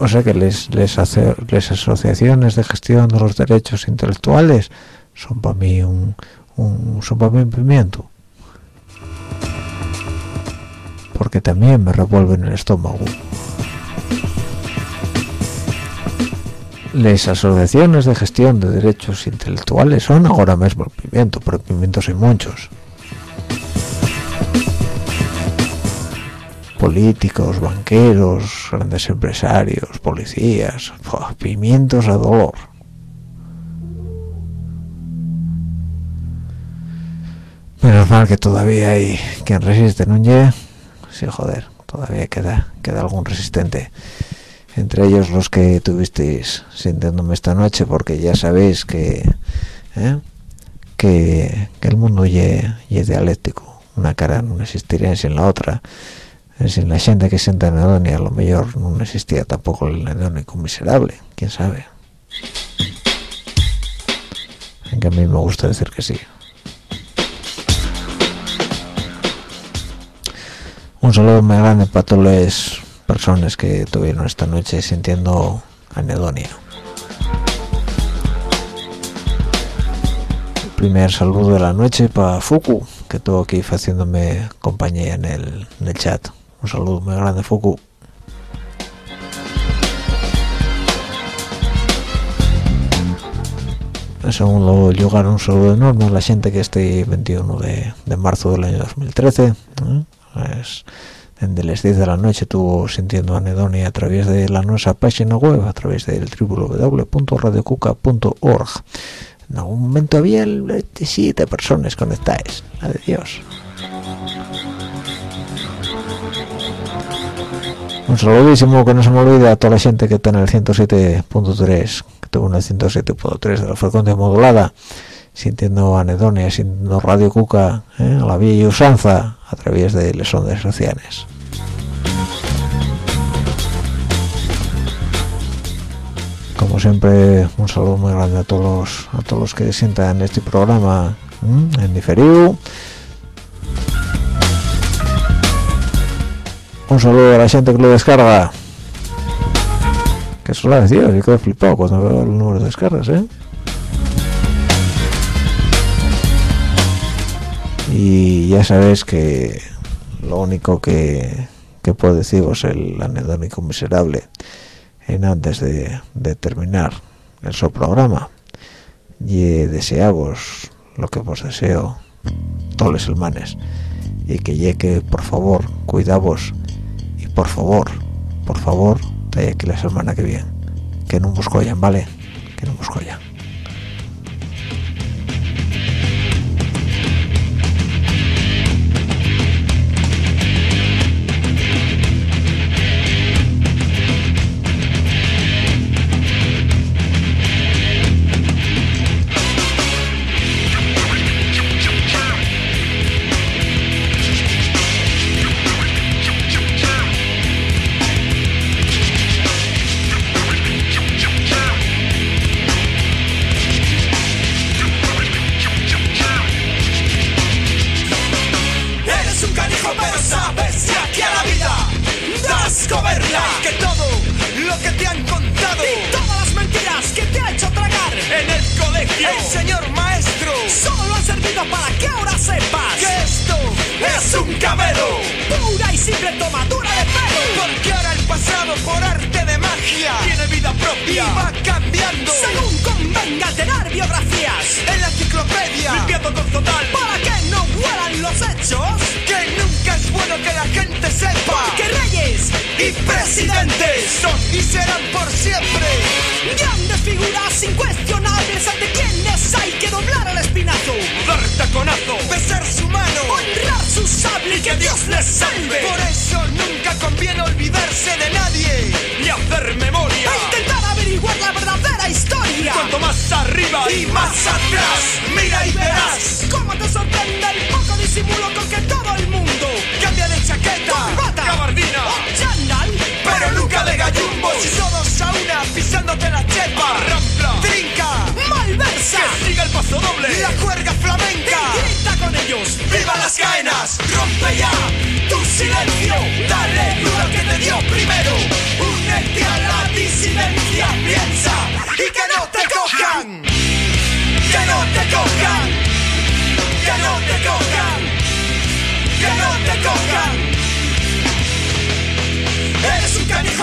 o sea que les les hace las asociaciones de gestión de los derechos intelectuales son para mí un, un son para mí un pimiento porque también me revuelven el estómago las asociaciones de gestión de derechos intelectuales son ahora mismo el pimiento pero pimientos hay muchos políticos, banqueros, grandes empresarios, policías, pimientos a dolor. Menos mal que todavía hay quien resiste, ¿no? Sí, joder, todavía queda, queda algún resistente. Entre ellos los que tuvisteis sintiéndome esta noche, porque ya sabéis que, ¿eh? que, que el mundo ye, ye dialéctico. Una cara no existiría sin la otra sin la gente que sienta anedonia a lo mejor no existía tampoco el anedónico miserable quién sabe en que a mí me gusta decir que sí un saludo muy grande para todas las personas que tuvieron esta noche sintiendo anedonia. Primer saludo de la noche para Fuku que estuvo aquí haciéndome compañía en el, en el chat. Un saludo muy grande Fuku. En segundo lugar un saludo enorme a la gente que este 21 de, de marzo del año 2013 ¿eh? es desde las 10 de la noche estuvo sintiendo anedonia a través de la nuestra página web a través del www.radiocuca.org en algún momento había 27 personas conectadas. Adiós. Un saludísimo que no se me olvide a toda la gente que está en el 107.3 que tuvo en el 107.3 de la frecuencia modulada sintiendo anedonia, sintiendo Radio Cuca ¿eh? a la vieja usanza a través de las ondas sociales. Como siempre un saludo muy grande a todos a todos los que sientan este programa en diferido. Un saludo a la gente que lo descarga. Que eso lo decía yo quedé flipado cuando veo el número de descargas ¿eh? Y ya sabes que lo único que, que puedo deciros el anedónico miserable en antes de, terminar el su programa. Y deseamos lo que vos deseo todos los hermanes y que llegue por favor cuidavos y por favor por favor de aquí la semana que viene. Que no nos collan vale que no nos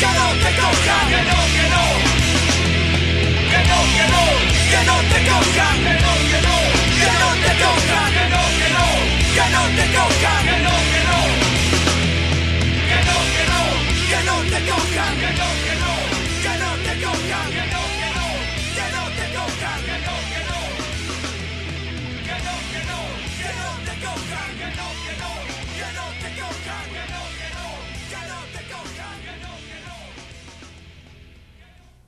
que no te cojan Que no, que no. Que no, que no Que no te cojan Que no, que no Que no te cojan Que no, que no. Que no te cojan